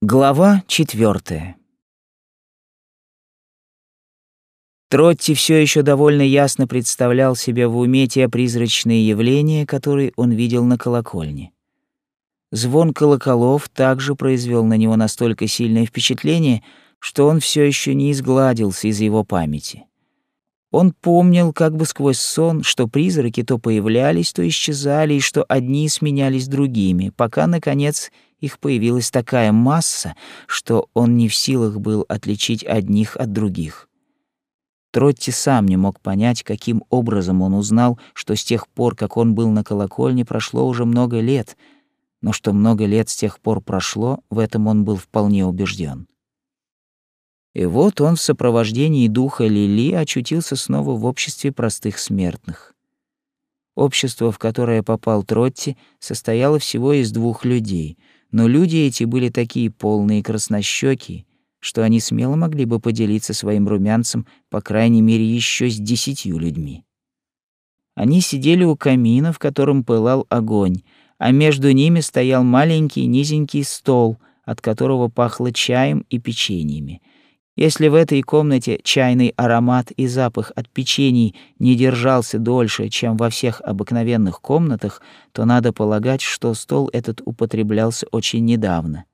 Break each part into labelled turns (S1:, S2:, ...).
S1: Глава четвертая. Тротти все еще довольно ясно представлял себе в уме те призрачные явления, которые он видел на колокольне. Звон колоколов также произвел на него настолько сильное впечатление, что он все еще не изгладился из его памяти. Он помнил как бы сквозь сон, что призраки то появлялись, то исчезали, и что одни сменялись другими, пока, наконец, их появилась такая масса, что он не в силах был отличить одних от других. Тротти сам не мог понять, каким образом он узнал, что с тех пор, как он был на колокольне, прошло уже много лет, но что много лет с тех пор прошло, в этом он был вполне убежден. И вот он в сопровождении духа Лили очутился снова в обществе простых смертных. Общество, в которое попал Тротти, состояло всего из двух людей — но люди эти были такие полные краснощёкие, что они смело могли бы поделиться своим румянцем, по крайней мере, еще с десятью людьми. Они сидели у камина, в котором пылал огонь, а между ними стоял маленький низенький стол, от которого пахло чаем и печеньями — если в этой комнате чайный аромат и запах от печений не держался дольше, чем во всех обыкновенных комнатах, то надо полагать, что стол этот употреблялся очень недавно.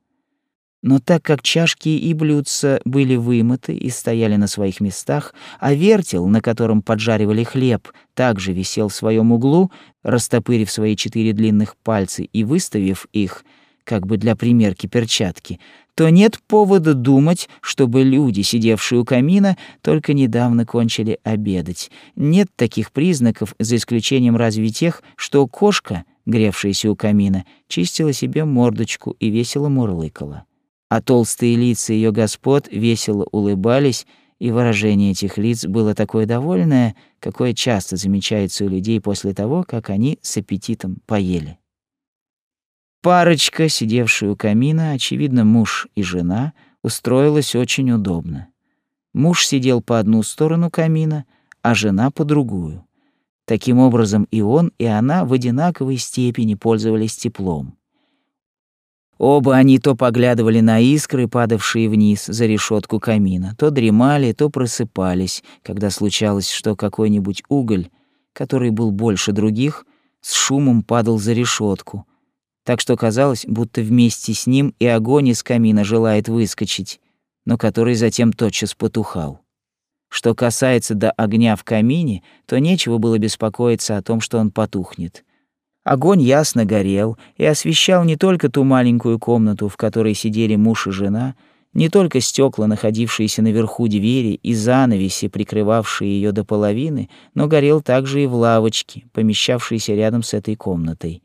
S1: Но так как чашки и блюдца были вымыты и стояли на своих местах, а вертел, на котором поджаривали хлеб, также висел в своем углу, растопырив свои четыре длинных пальца и выставив их, как бы для примерки перчатки, то нет повода думать, чтобы люди, сидевшие у камина, только недавно кончили обедать. Нет таких признаков, за исключением разве тех, что кошка, гревшаяся у камина, чистила себе мордочку и весело мурлыкала. А толстые лица ее господ весело улыбались, и выражение этих лиц было такое довольное, какое часто замечается у людей после того, как они с аппетитом поели. Парочка, сидевшая у камина, очевидно, муж и жена, устроилась очень удобно. Муж сидел по одну сторону камина, а жена по другую. Таким образом, и он, и она в одинаковой степени пользовались теплом. Оба они то поглядывали на искры, падавшие вниз за решетку камина, то дремали, то просыпались, когда случалось, что какой-нибудь уголь, который был больше других, с шумом падал за решетку, так что казалось, будто вместе с ним и огонь из камина желает выскочить, но который затем тотчас потухал. Что касается до огня в камине, то нечего было беспокоиться о том, что он потухнет. Огонь ясно горел и освещал не только ту маленькую комнату, в которой сидели муж и жена, не только стекла, находившиеся наверху двери, и занавеси, прикрывавшие ее до половины, но горел также и в лавочке, помещавшейся рядом с этой комнатой.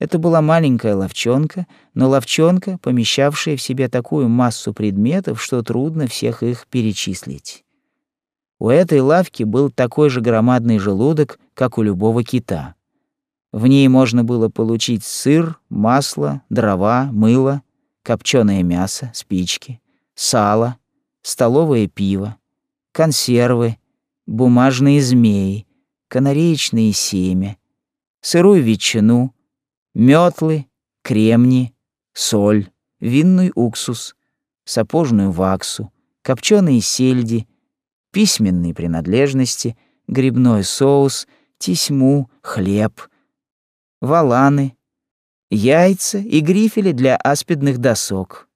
S1: Это была маленькая ловчонка, но ловчонка, помещавшая в себе такую массу предметов, что трудно всех их перечислить. У этой лавки был такой же громадный желудок, как у любого кита. В ней можно было получить сыр, масло, дрова, мыло, копченое мясо, спички, сало, столовое пиво, консервы, бумажные змеи, канареечные семя, сырую ветчину — Метлы, кремни, соль, винный уксус, сапожную ваксу, копченые сельди, письменные принадлежности, грибной соус, тесьму, хлеб, валаны, яйца и грифели для аспидных досок.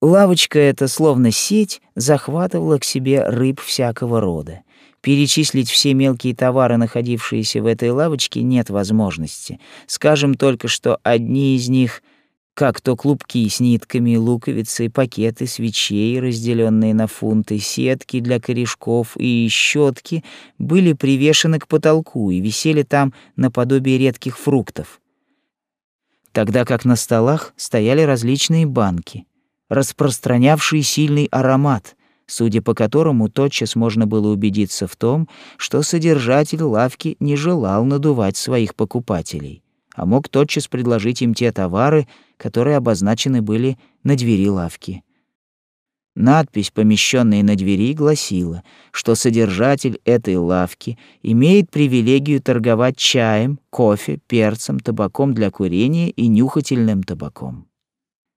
S1: Лавочка эта, словно сеть, захватывала к себе рыб всякого рода. Перечислить все мелкие товары, находившиеся в этой лавочке, нет возможности. Скажем только, что одни из них, как то клубки с нитками, луковицы, пакеты свечей, разделенные на фунты, сетки для корешков и щетки, были привешены к потолку и висели там наподобие редких фруктов. Тогда как на столах стояли различные банки, распространявшие сильный аромат — судя по которому тотчас можно было убедиться в том, что содержатель лавки не желал надувать своих покупателей, а мог тотчас предложить им те товары, которые обозначены были на двери лавки. Надпись, помещенная на двери, гласила, что содержатель этой лавки имеет привилегию торговать чаем, кофе, перцем, табаком для курения и нюхательным табаком.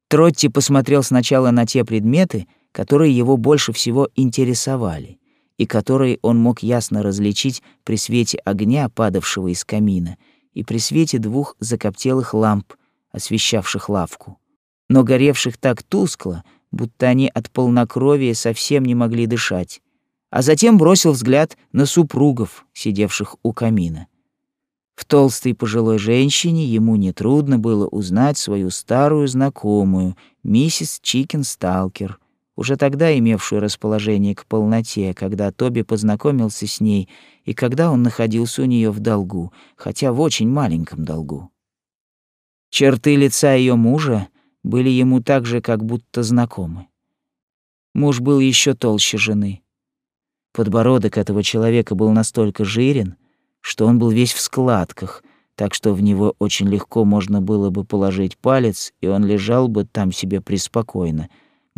S1: Тротти посмотрел сначала на те предметы, которые его больше всего интересовали и которые он мог ясно различить при свете огня, падавшего из камина, и при свете двух закоптелых ламп, освещавших лавку, но горевших так тускло, будто они от полнокровия совсем не могли дышать, а затем бросил взгляд на супругов, сидевших у камина. В толстой пожилой женщине ему нетрудно было узнать свою старую знакомую, миссис Чикен Сталкер, уже тогда имевшую расположение к полноте, когда Тоби познакомился с ней и когда он находился у нее в долгу, хотя в очень маленьком долгу. Черты лица ее мужа были ему также как будто знакомы. Муж был еще толще жены. Подбородок этого человека был настолько жирен, что он был весь в складках, так что в него очень легко можно было бы положить палец, и он лежал бы там себе преспокойно.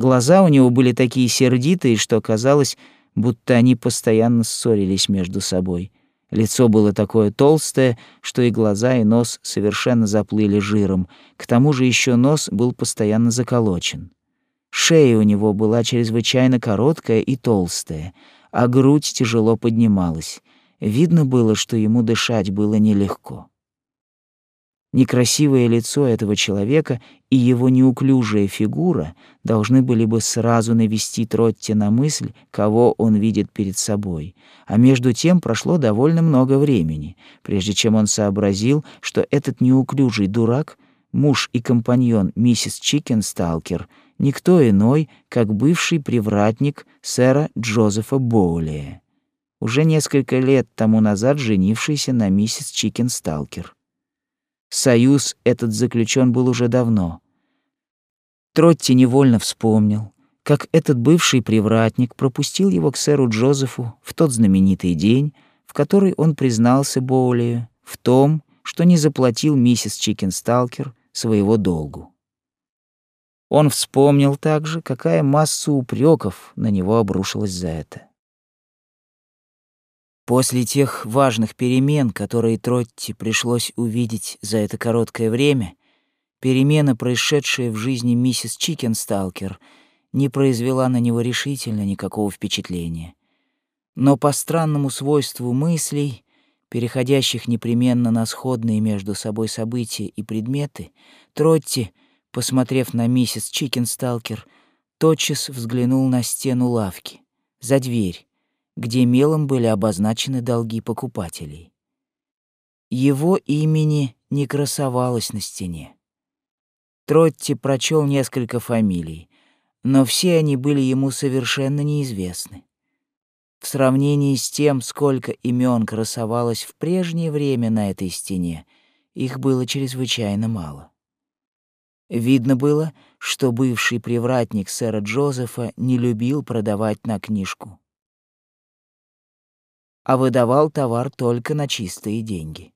S1: Глаза у него были такие сердитые, что казалось, будто они постоянно ссорились между собой. Лицо было такое толстое, что и глаза, и нос совершенно заплыли жиром. К тому же еще нос был постоянно заколочен. Шея у него была чрезвычайно короткая и толстая, а грудь тяжело поднималась. Видно было, что ему дышать было нелегко. Некрасивое лицо этого человека и его неуклюжая фигура должны были бы сразу навести Тротти на мысль, кого он видит перед собой. А между тем прошло довольно много времени, прежде чем он сообразил, что этот неуклюжий дурак, муж и компаньон миссис Чикенсталкер, никто иной, как бывший привратник сэра Джозефа Боулия уже несколько лет тому назад женившийся на миссис Чикенсталкер. Союз этот заключен был уже давно. Тротти невольно вспомнил, как этот бывший привратник пропустил его к сэру Джозефу в тот знаменитый день, в который он признался Боулию в том, что не заплатил миссис Чикенсталкер своего долгу. Он вспомнил также, какая масса упреков на него обрушилась за это. После тех важных перемен, которые Тротти пришлось увидеть за это короткое время, перемена, происшедшая в жизни миссис Чикенсталкер, не произвела на него решительно никакого впечатления. Но по странному свойству мыслей, переходящих непременно на сходные между собой события и предметы, Тротти, посмотрев на миссис Чикенсталкер, тотчас взглянул на стену лавки, за дверь, где мелом были обозначены долги покупателей. Его имени не красовалось на стене. Тротти прочел несколько фамилий, но все они были ему совершенно неизвестны. В сравнении с тем, сколько имен красовалось в прежнее время на этой стене, их было чрезвычайно мало. Видно было, что бывший привратник сэра Джозефа не любил продавать на книжку а выдавал товар только на чистые деньги.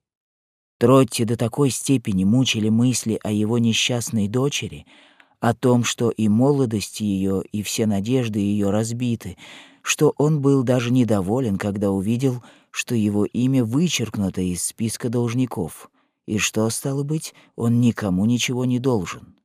S1: Тротти до такой степени мучили мысли о его несчастной дочери, о том, что и молодость ее, и все надежды ее разбиты, что он был даже недоволен, когда увидел, что его имя вычеркнуто из списка должников, и что, стало быть, он никому ничего не должен.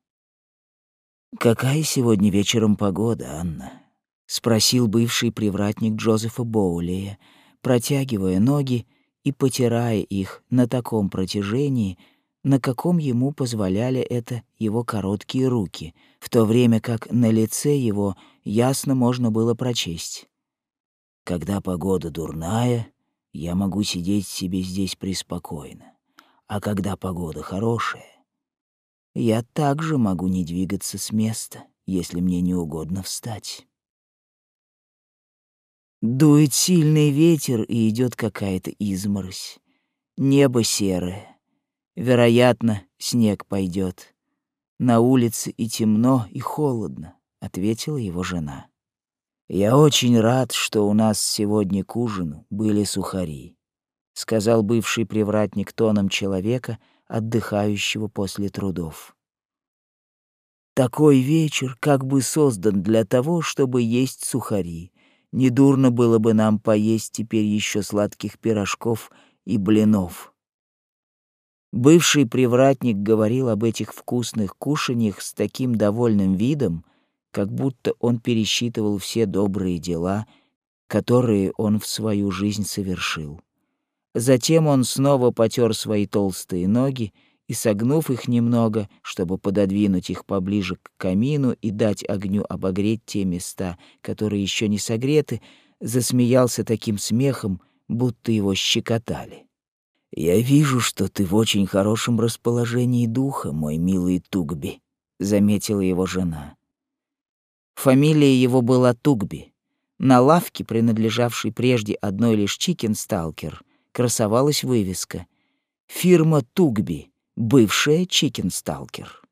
S1: «Какая сегодня вечером погода, Анна?» — спросил бывший привратник Джозефа Боулея, протягивая ноги и потирая их на таком протяжении, на каком ему позволяли это его короткие руки, в то время как на лице его ясно можно было прочесть. «Когда погода дурная, я могу сидеть себе здесь преспокойно, а когда погода хорошая, я также могу не двигаться с места, если мне не угодно встать». Дует сильный ветер, и идет какая-то изморозь. Небо серое. Вероятно, снег пойдет. На улице и темно, и холодно, ответила его жена. Я очень рад, что у нас сегодня к ужину были сухари, сказал бывший привратник тоном человека, отдыхающего после трудов. Такой вечер как бы создан для того, чтобы есть сухари. Недурно было бы нам поесть теперь еще сладких пирожков и блинов. Бывший привратник говорил об этих вкусных кушаньях с таким довольным видом, как будто он пересчитывал все добрые дела, которые он в свою жизнь совершил. Затем он снова потер свои толстые ноги и, согнув их немного, чтобы пододвинуть их поближе к камину и дать огню обогреть те места, которые еще не согреты, засмеялся таким смехом, будто его щекотали. «Я вижу, что ты в очень хорошем расположении духа, мой милый Тугби», — заметила его жена. Фамилия его была Тугби. На лавке, принадлежавшей прежде одной лишь Чикенсталкер, красовалась вывеска «Фирма Тугби, бывшая Чикенсталкер».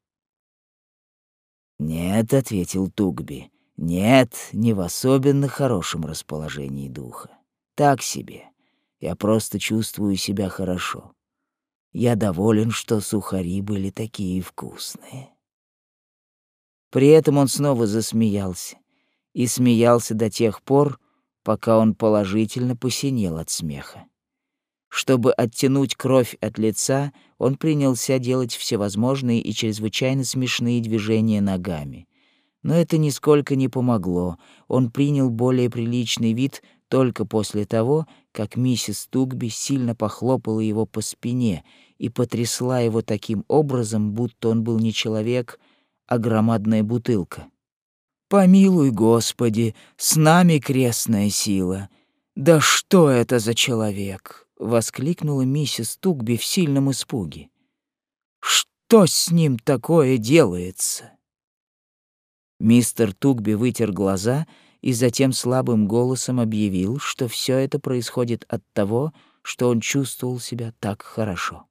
S1: «Нет», — ответил Тугби, — «нет, не в особенно хорошем расположении духа. Так себе. Я просто чувствую себя хорошо. Я доволен, что сухари были такие вкусные. При этом он снова засмеялся. И смеялся до тех пор, пока он положительно посинел от смеха. Чтобы оттянуть кровь от лица, он принялся делать всевозможные и чрезвычайно смешные движения ногами. Но это нисколько не помогло. Он принял более приличный вид только после того, как миссис Тугби сильно похлопала его по спине и потрясла его таким образом, будто он был не человек, а громадная бутылка. «Помилуй, Господи, с нами крестная сила! Да что это за человек?» — воскликнула миссис Тугби в сильном испуге. «Что с ним такое делается?» Мистер Тугби вытер глаза и затем слабым голосом объявил, что все это происходит от того, что он чувствовал себя так хорошо.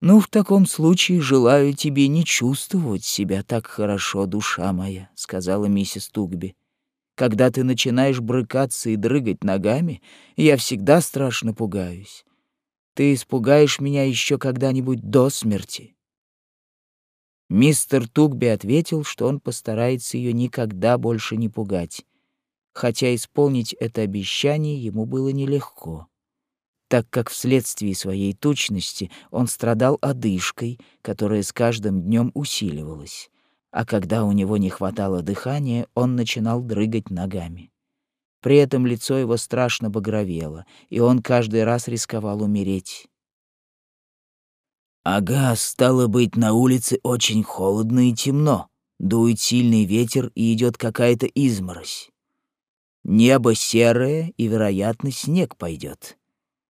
S1: «Ну, в таком случае желаю тебе не чувствовать себя так хорошо, душа моя», — сказала миссис Тугби. «Когда ты начинаешь брыкаться и дрыгать ногами, я всегда страшно пугаюсь. Ты испугаешь меня еще когда-нибудь до смерти». Мистер Тугби ответил, что он постарается ее никогда больше не пугать, хотя исполнить это обещание ему было нелегко, так как вследствие своей тучности он страдал одышкой, которая с каждым днем усиливалась, а когда у него не хватало дыхания, он начинал дрыгать ногами. При этом лицо его страшно багровело, и он каждый раз рисковал умереть. Ага, стало быть, на улице очень холодно и темно. Дует сильный ветер и идет какая-то изморозь. Небо серое, и, вероятно, снег пойдет.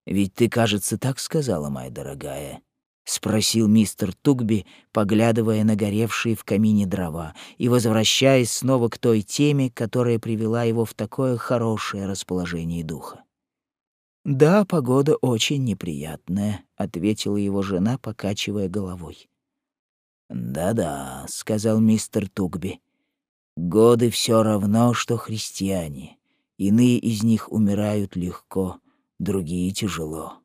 S1: Ведь ты, кажется, так сказала, моя дорогая. — спросил мистер Тугби, поглядывая на горевшие в камине дрова и возвращаясь снова к той теме, которая привела его в такое хорошее расположение духа. «Да, погода очень неприятная», — ответила его жена, покачивая головой. «Да-да», — сказал мистер Тугби. «Годы все равно, что христиане. Иные из них умирают легко, другие тяжело.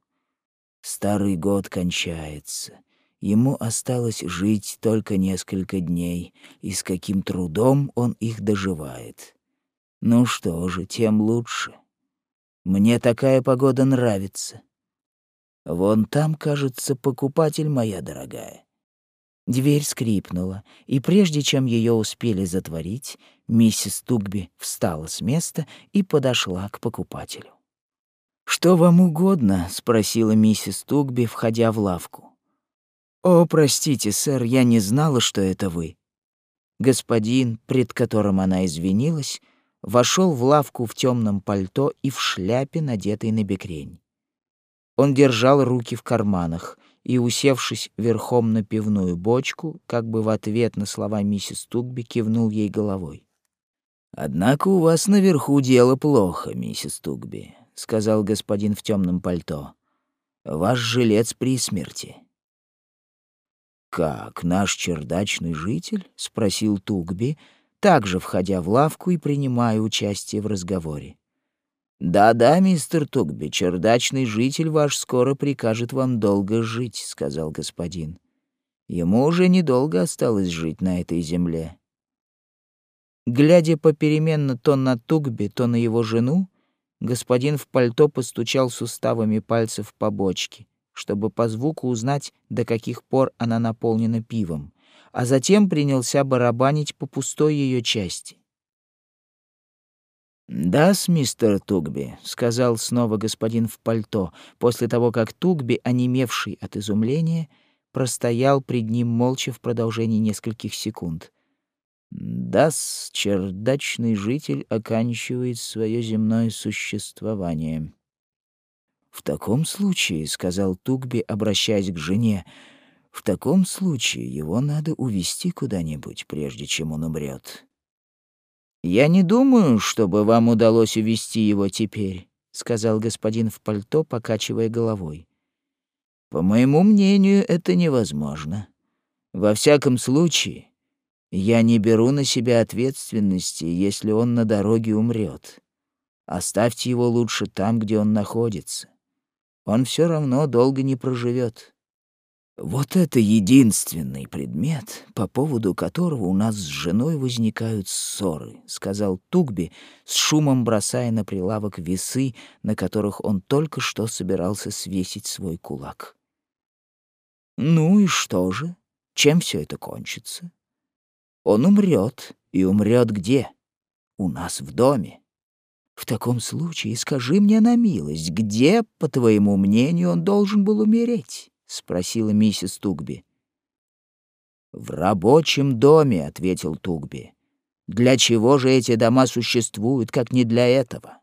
S1: Старый год кончается. Ему осталось жить только несколько дней, и с каким трудом он их доживает. Ну что же, тем лучше». Мне такая погода нравится. Вон там, кажется, покупатель моя дорогая. Дверь скрипнула, и прежде чем ее успели затворить, миссис Тугби встала с места и подошла к покупателю. «Что вам угодно?» — спросила миссис Тугби, входя в лавку. «О, простите, сэр, я не знала, что это вы». Господин, пред которым она извинилась, вошел в лавку в темном пальто и в шляпе, надетой на бекрень. Он держал руки в карманах и, усевшись верхом на пивную бочку, как бы в ответ на слова миссис Тугби кивнул ей головой. «Однако у вас наверху дело плохо, миссис Тугби», — сказал господин в темном пальто. «Ваш жилец при смерти». «Как, наш чердачный житель?» — спросил Тугби, также входя в лавку и принимая участие в разговоре. «Да-да, мистер Тугби, чердачный житель ваш скоро прикажет вам долго жить», — сказал господин. «Ему уже недолго осталось жить на этой земле». Глядя попеременно то на Тугби, то на его жену, господин в пальто постучал суставами пальцев по бочке, чтобы по звуку узнать, до каких пор она наполнена пивом, а затем принялся барабанить по пустой ее части. «Да-с, мистер Тугби», — сказал снова господин в пальто, после того, как Тугби, онемевший от изумления, простоял пред ним молча в продолжении нескольких секунд. «Да-с, чердачный житель оканчивает свое земное существование». «В таком случае», — сказал Тугби, обращаясь к жене, — «в таком случае его надо увести куда-нибудь, прежде чем он умрет. «Я не думаю, чтобы вам удалось увести его теперь», — сказал господин в пальто, покачивая головой. «По моему мнению, это невозможно. Во всяком случае, я не беру на себя ответственности, если он на дороге умрет. Оставьте его лучше там, где он находится он все равно долго не проживет. Вот это единственный предмет, по поводу которого у нас с женой возникают ссоры, сказал Тугби, с шумом бросая на прилавок весы, на которых он только что собирался свесить свой кулак. Ну и что же? Чем все это кончится? Он умрет, и умрет где? У нас в доме. В таком случае скажи мне на милость, где, по твоему мнению, он должен был умереть? спросила миссис Тугби. В рабочем доме, ответил Тугби. Для чего же эти дома существуют, как не для этого?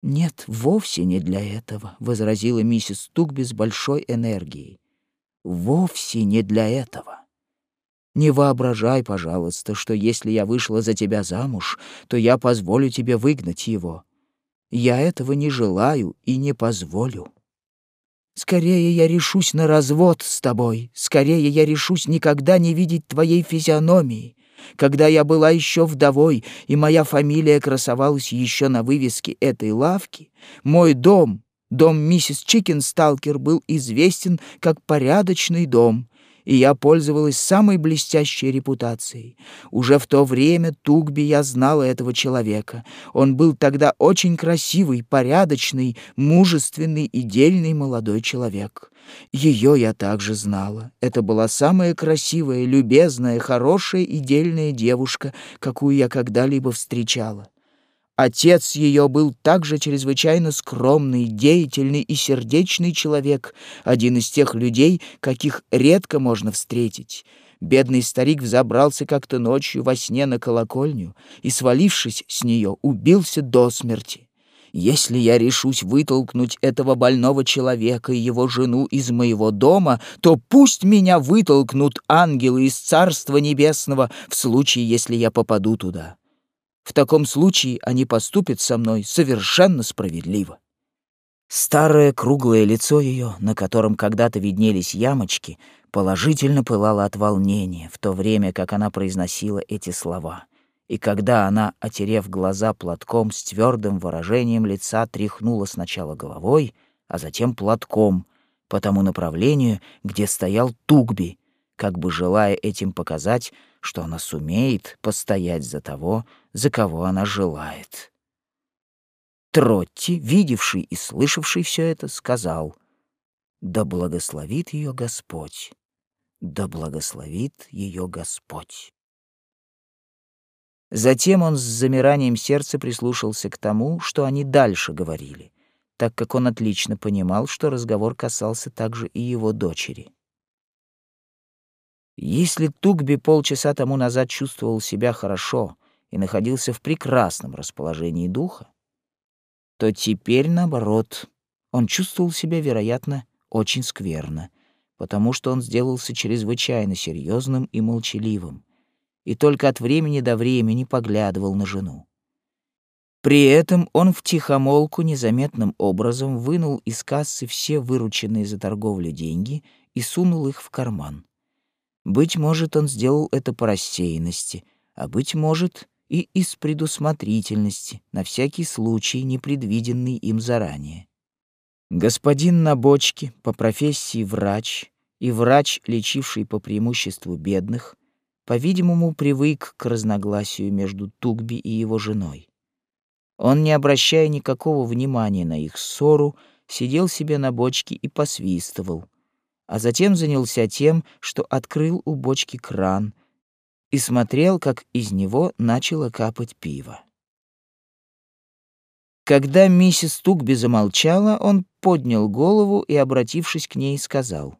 S1: Нет, вовсе не для этого, возразила миссис Тугби с большой энергией. Вовсе не для этого. Не воображай, пожалуйста, что если я вышла за тебя замуж, то я позволю тебе выгнать его. Я этого не желаю и не позволю. Скорее я решусь на развод с тобой, скорее я решусь никогда не видеть твоей физиономии. Когда я была еще вдовой, и моя фамилия красовалась еще на вывеске этой лавки, мой дом, дом миссис Чикенсталкер, был известен как порядочный дом, и я пользовалась самой блестящей репутацией. Уже в то время Тугби я знала этого человека. Он был тогда очень красивый, порядочный, мужественный и дельный молодой человек. Ее я также знала. Это была самая красивая, любезная, хорошая и дельная девушка, какую я когда-либо встречала. Отец ее был также чрезвычайно скромный, деятельный и сердечный человек, один из тех людей, каких редко можно встретить. Бедный старик взобрался как-то ночью во сне на колокольню и, свалившись с нее, убился до смерти. Если я решусь вытолкнуть этого больного человека и его жену из моего дома, то пусть меня вытолкнут ангелы из Царства Небесного в случае, если я попаду туда. В таком случае они поступят со мной совершенно справедливо. Старое круглое лицо ее, на котором когда-то виднелись ямочки, положительно пылало от волнения, в то время как она произносила эти слова. И когда она, отерев глаза платком с твердым выражением лица, тряхнула сначала головой, а затем платком по тому направлению, где стоял Тугби, как бы желая этим показать, что она сумеет постоять за того, за кого она желает. Тротти, видевший и слышавший все это, сказал, «Да благословит ее Господь, да благословит ее Господь». Затем он с замиранием сердца прислушался к тому, что они дальше говорили, так как он отлично понимал, что разговор касался также и его дочери. Если Тугби полчаса тому назад чувствовал себя хорошо и находился в прекрасном расположении духа, то теперь, наоборот, он чувствовал себя, вероятно, очень скверно, потому что он сделался чрезвычайно серьезным и молчаливым, и только от времени до времени поглядывал на жену. При этом он втихомолку незаметным образом вынул из кассы все вырученные за торговлю деньги и сунул их в карман. Быть может, он сделал это по рассеянности, а быть может и из предусмотрительности, на всякий случай, непредвиденный им заранее. Господин на бочке, по профессии врач, и врач, лечивший по преимуществу бедных, по-видимому, привык к разногласию между Тугби и его женой. Он, не обращая никакого внимания на их ссору, сидел себе на бочке и посвистывал, а затем занялся тем, что открыл у бочки кран и смотрел, как из него начало капать пиво. Когда миссис Тукби замолчала, он поднял голову и, обратившись к ней, сказал: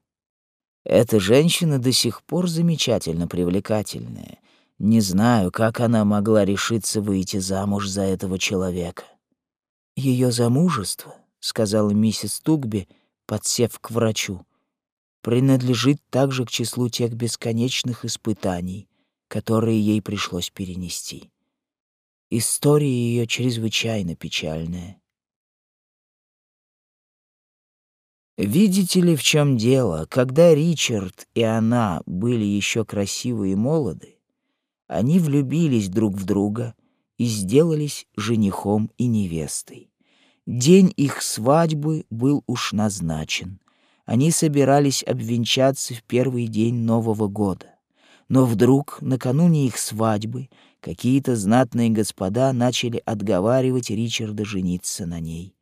S1: "Эта женщина до сих пор замечательно привлекательная. Не знаю, как она могла решиться выйти замуж за этого человека. Ее замужество, сказала миссис Тукби, подсев к врачу, принадлежит также к числу тех бесконечных испытаний, которые ей пришлось перенести. История ее чрезвычайно печальная. Видите ли, в чем дело? Когда Ричард и она были еще красивы и молоды, они влюбились друг в друга и сделались женихом и невестой. День их свадьбы был уж назначен. Они собирались обвенчаться в первый день Нового года. Но вдруг, накануне их свадьбы, какие-то знатные господа начали отговаривать Ричарда жениться на ней.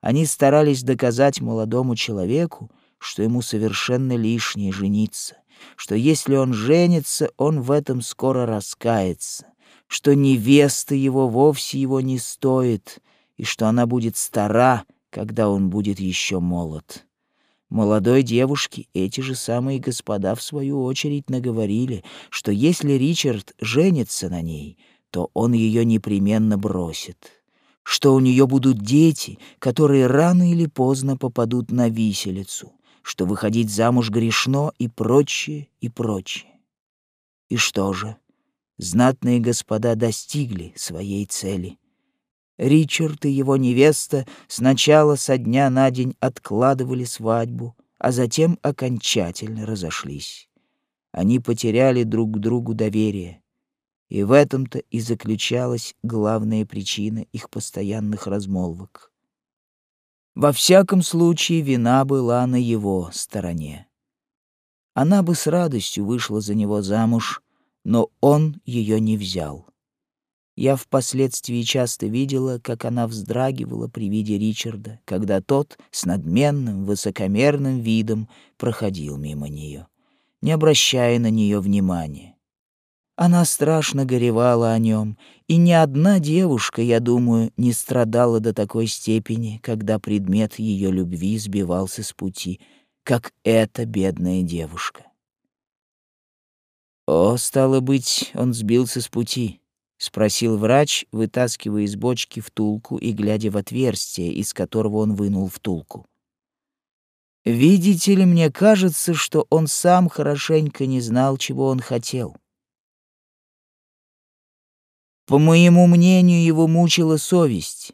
S1: Они старались доказать молодому человеку, что ему совершенно лишнее жениться, что если он женится, он в этом скоро раскается, что невеста его вовсе его не стоит, и что она будет стара, когда он будет еще молод. Молодой девушке эти же самые господа в свою очередь наговорили, что если Ричард женится на ней, то он ее непременно бросит, что у нее будут дети, которые рано или поздно попадут на виселицу, что выходить замуж грешно и прочее, и прочее. И что же? Знатные господа достигли своей цели — Ричард и его невеста сначала со дня на день откладывали свадьбу, а затем окончательно разошлись. Они потеряли друг к другу доверие, и в этом-то и заключалась главная причина их постоянных размолвок. Во всяком случае, вина была на его стороне. Она бы с радостью вышла за него замуж, но он ее не взял. Я впоследствии часто видела, как она вздрагивала при виде Ричарда, когда тот с надменным, высокомерным видом проходил мимо нее, не обращая на нее внимания. Она страшно горевала о нем, и ни одна девушка, я думаю, не страдала до такой степени, когда предмет ее любви сбивался с пути, как эта бедная девушка. О, стало быть, он сбился с пути. — спросил врач, вытаскивая из бочки втулку и глядя в отверстие, из которого он вынул втулку. «Видите ли, мне кажется, что он сам хорошенько не знал, чего он хотел. По моему мнению, его мучила совесть.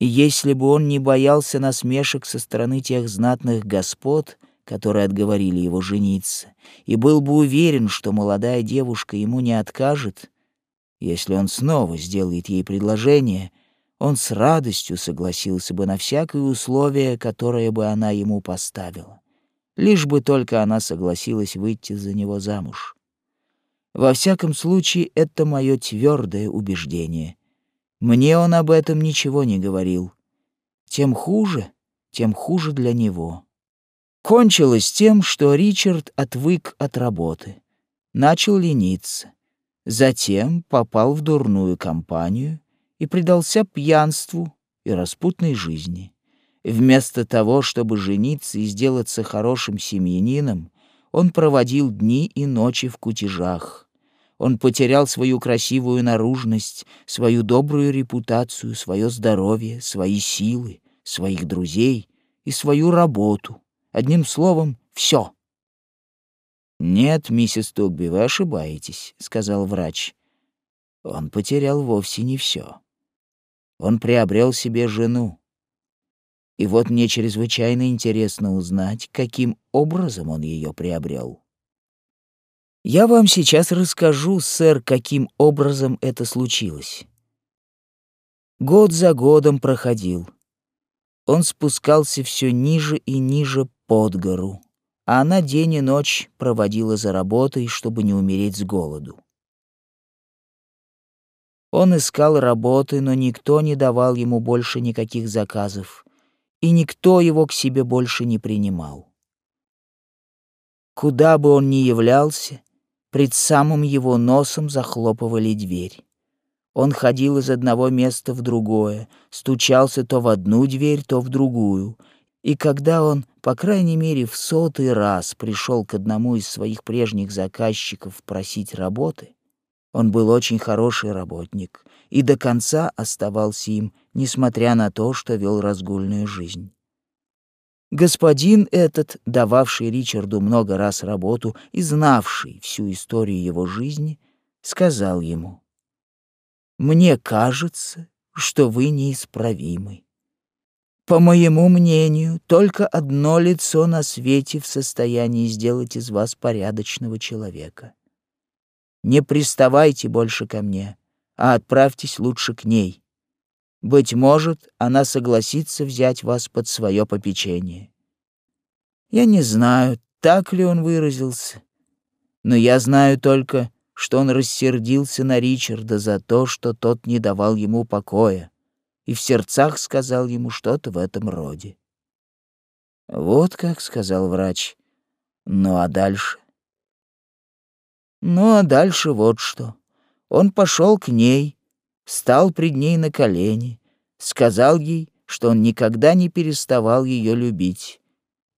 S1: Если бы он не боялся насмешек со стороны тех знатных господ, которые отговорили его жениться, и был бы уверен, что молодая девушка ему не откажет, если он снова сделает ей предложение, он с радостью согласился бы на всякое условие, которое бы она ему поставила, лишь бы только она согласилась выйти за него замуж. Во всяком случае, это мое твердое убеждение. Мне он об этом ничего не говорил. Тем хуже, тем хуже для него. Кончилось тем, что Ричард отвык от работы, начал лениться Затем попал в дурную компанию и предался пьянству и распутной жизни. Вместо того, чтобы жениться и сделаться хорошим семьянином, он проводил дни и ночи в кутежах. Он потерял свою красивую наружность, свою добрую репутацию, свое здоровье, свои силы, своих друзей и свою работу. Одним словом, все. «Нет, миссис Тугби, вы ошибаетесь», — сказал врач. Он потерял вовсе не все. Он приобрел себе жену. И вот мне чрезвычайно интересно узнать, каким образом он ее приобрел. Я вам сейчас расскажу, сэр, каким образом это случилось. Год за годом проходил. Он спускался все ниже и ниже под гору а она день и ночь проводила за работой, чтобы не умереть с голоду. Он искал работы, но никто не давал ему больше никаких заказов, и никто его к себе больше не принимал. Куда бы он ни являлся, пред самым его носом захлопывали дверь. Он ходил из одного места в другое, стучался то в одну дверь, то в другую. И когда он, по крайней мере, в сотый раз пришел к одному из своих прежних заказчиков просить работы, он был очень хороший работник и до конца оставался им, несмотря на то, что вел разгульную жизнь. Господин этот, дававший Ричарду много раз работу и знавший всю историю его жизни, сказал ему, «Мне кажется, что вы неисправимы. По моему мнению, только одно лицо на свете в состоянии сделать из вас порядочного человека. Не приставайте больше ко мне, а отправьтесь лучше к ней. Быть может, она согласится взять вас под свое попечение. Я не знаю, так ли он выразился, но я знаю только, что он рассердился на Ричарда за то, что тот не давал ему покоя, и в сердцах сказал ему что-то в этом роде. «Вот как», — сказал врач. «Ну а дальше?» «Ну а дальше вот что. Он пошел к ней, стал пред ней на колени, сказал ей, что он никогда не переставал ее любить,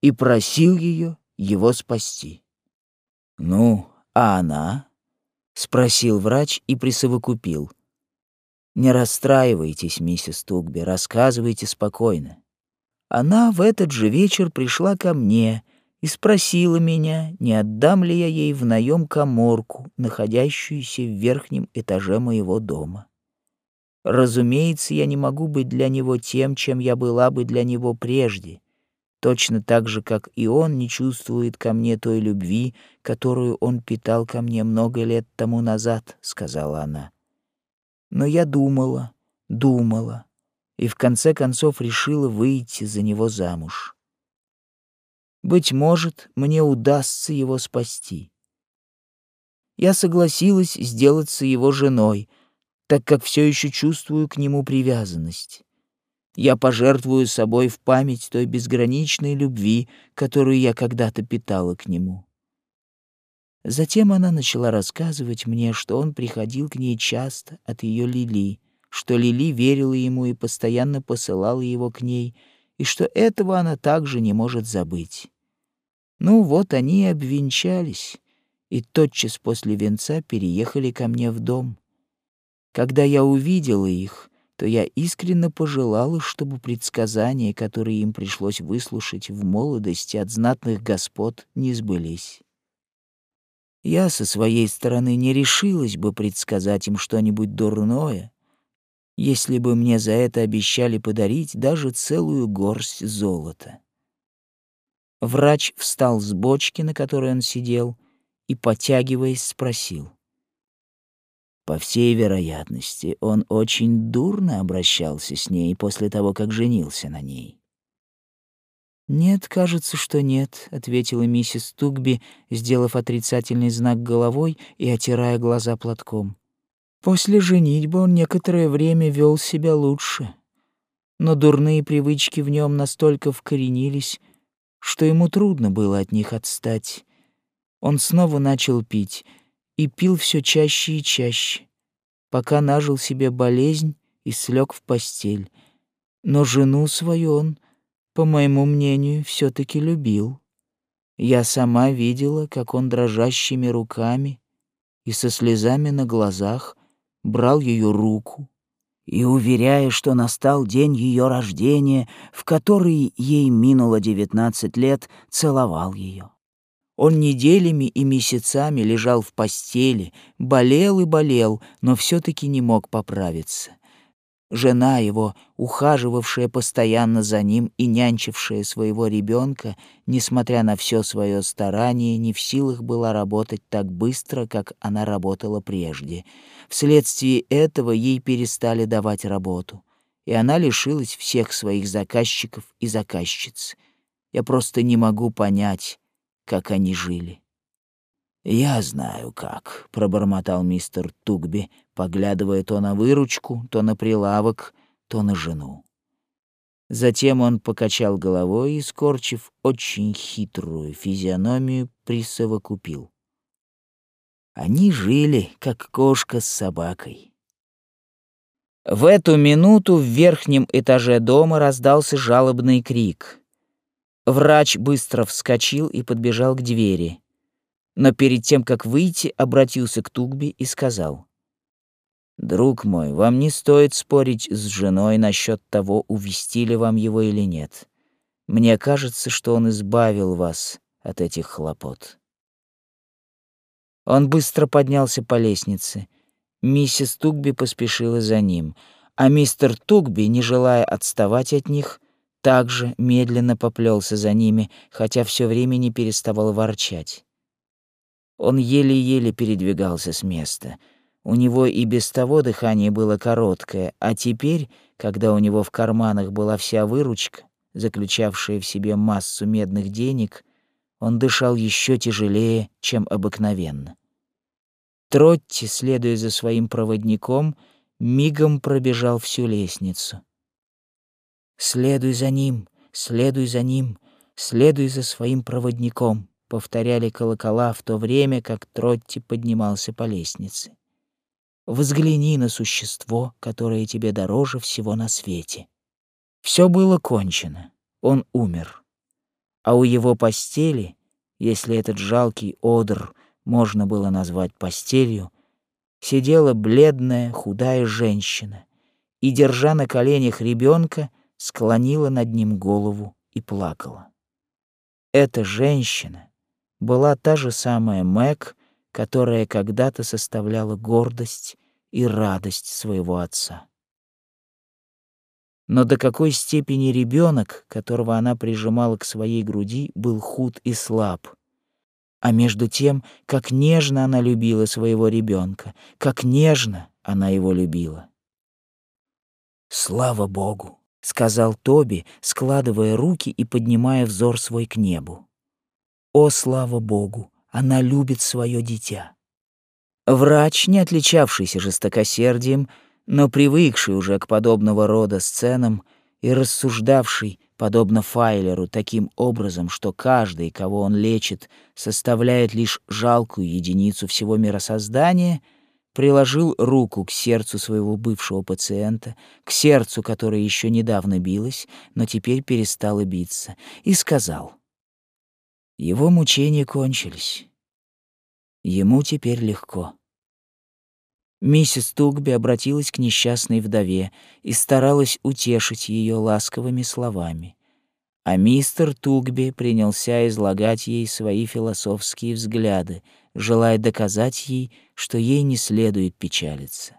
S1: и просил ее его спасти. «Ну, а она?» — спросил врач и присовокупил. «Не расстраивайтесь, миссис Тугби, рассказывайте спокойно. Она в этот же вечер пришла ко мне и спросила меня, не отдам ли я ей в наем коморку, находящуюся в верхнем этаже моего дома. Разумеется, я не могу быть для него тем, чем я была бы для него прежде, точно так же, как и он не чувствует ко мне той любви, которую он питал ко мне много лет тому назад, — сказала она. Но я думала, думала, и в конце концов решила выйти за него замуж. Быть может, мне удастся его спасти. Я согласилась сделаться его женой, так как все еще чувствую к нему привязанность. Я пожертвую собой в память той безграничной любви, которую я когда-то питала к нему. Затем она начала рассказывать мне, что он приходил к ней часто от ее Лили, что Лили верила ему и постоянно посылала его к ней, и что этого она также не может забыть. Ну вот они и обвенчались, и тотчас после венца переехали ко мне в дом. Когда я увидела их, то я искренне пожелала, чтобы предсказания, которые им пришлось выслушать в молодости от знатных господ, не сбылись. Я со своей стороны не решилась бы предсказать им что-нибудь дурное, если бы мне за это обещали подарить даже целую горсть золота. Врач встал с бочки, на которой он сидел, и, потягиваясь, спросил. По всей вероятности, он очень дурно обращался с ней после того, как женился на ней. «Нет, кажется, что нет», — ответила миссис Тугби, сделав отрицательный знак головой и отирая глаза платком. «После женитьбы он некоторое время вел себя лучше, но дурные привычки в нем настолько вкоренились, что ему трудно было от них отстать. Он снова начал пить — и пил все чаще и чаще, пока нажил себе болезнь и слег в постель. Но жену свою он, по моему мнению, все таки любил. Я сама видела, как он дрожащими руками и со слезами на глазах брал ее руку и, уверяя, что настал день ее рождения, в который ей минуло девятнадцать лет, целовал ее. Он неделями и месяцами лежал в постели, болел и болел, но все таки не мог поправиться. Жена его, ухаживавшая постоянно за ним и нянчившая своего ребенка, несмотря на все свое старание, не в силах была работать так быстро, как она работала прежде. Вследствие этого ей перестали давать работу, и она лишилась всех своих заказчиков и заказчиц. Я просто не могу понять, как они жили. «Я знаю, как», — пробормотал мистер Тугби, поглядывая то на выручку, то на прилавок, то на жену. Затем он покачал головой и, скорчив очень хитрую физиономию, присовокупил. Они жили, как кошка с собакой. В эту минуту в верхнем этаже дома раздался жалобный крик. Врач быстро вскочил и подбежал к двери. Но перед тем, как выйти, обратился к Тугби и сказал. «Друг мой, вам не стоит спорить с женой насчет того, увести ли вам его или нет. Мне кажется, что он избавил вас от этих хлопот». Он быстро поднялся по лестнице. Миссис Тугби поспешила за ним, а мистер Тугби, не желая отставать от них, также медленно поплелся за ними, хотя все время не переставал ворчать. Он еле-еле передвигался с места. У него и без того дыхание было короткое, а теперь, когда у него в карманах была вся выручка, заключавшая в себе массу медных денег, он дышал еще тяжелее, чем обыкновенно. Тротти, следуя за своим проводником, мигом пробежал всю лестницу. «Следуй за ним, следуй за ним, следуй за своим проводником», — повторяли колокола в то время, как Тротти поднимался по лестнице. «Взгляни на существо, которое тебе дороже всего на свете». Все было кончено, он умер. А у его постели, если этот жалкий одр — можно было назвать постелью, сидела бледная, худая женщина и, держа на коленях ребенка, склонила над ним голову и плакала. Эта женщина была та же самая Мэг, которая когда-то составляла гордость и радость своего отца. Но до какой степени ребенок, которого она прижимала к своей груди, был худ и слаб, а между тем, как нежно она любила своего ребенка, как нежно она его любила. «Слава Богу!» — сказал Тоби, складывая руки и поднимая взор свой к небу. «О, слава Богу! Она любит свое дитя!» Врач, не отличавшийся жестокосердием, но привыкший уже к подобного рода сценам и рассуждавший подобно Файлеру, таким образом, что каждый, кого он лечит, составляет лишь жалкую единицу всего миросоздания, приложил руку к сердцу своего бывшего пациента, к сердцу, которое еще недавно билось, но теперь перестало биться, и сказал, «Его мучения кончились. Ему теперь легко». Миссис Тугби обратилась к несчастной вдове и старалась утешить ее ласковыми словами. А мистер Тугби принялся излагать ей свои философские взгляды, желая доказать ей, что ей не следует печалиться.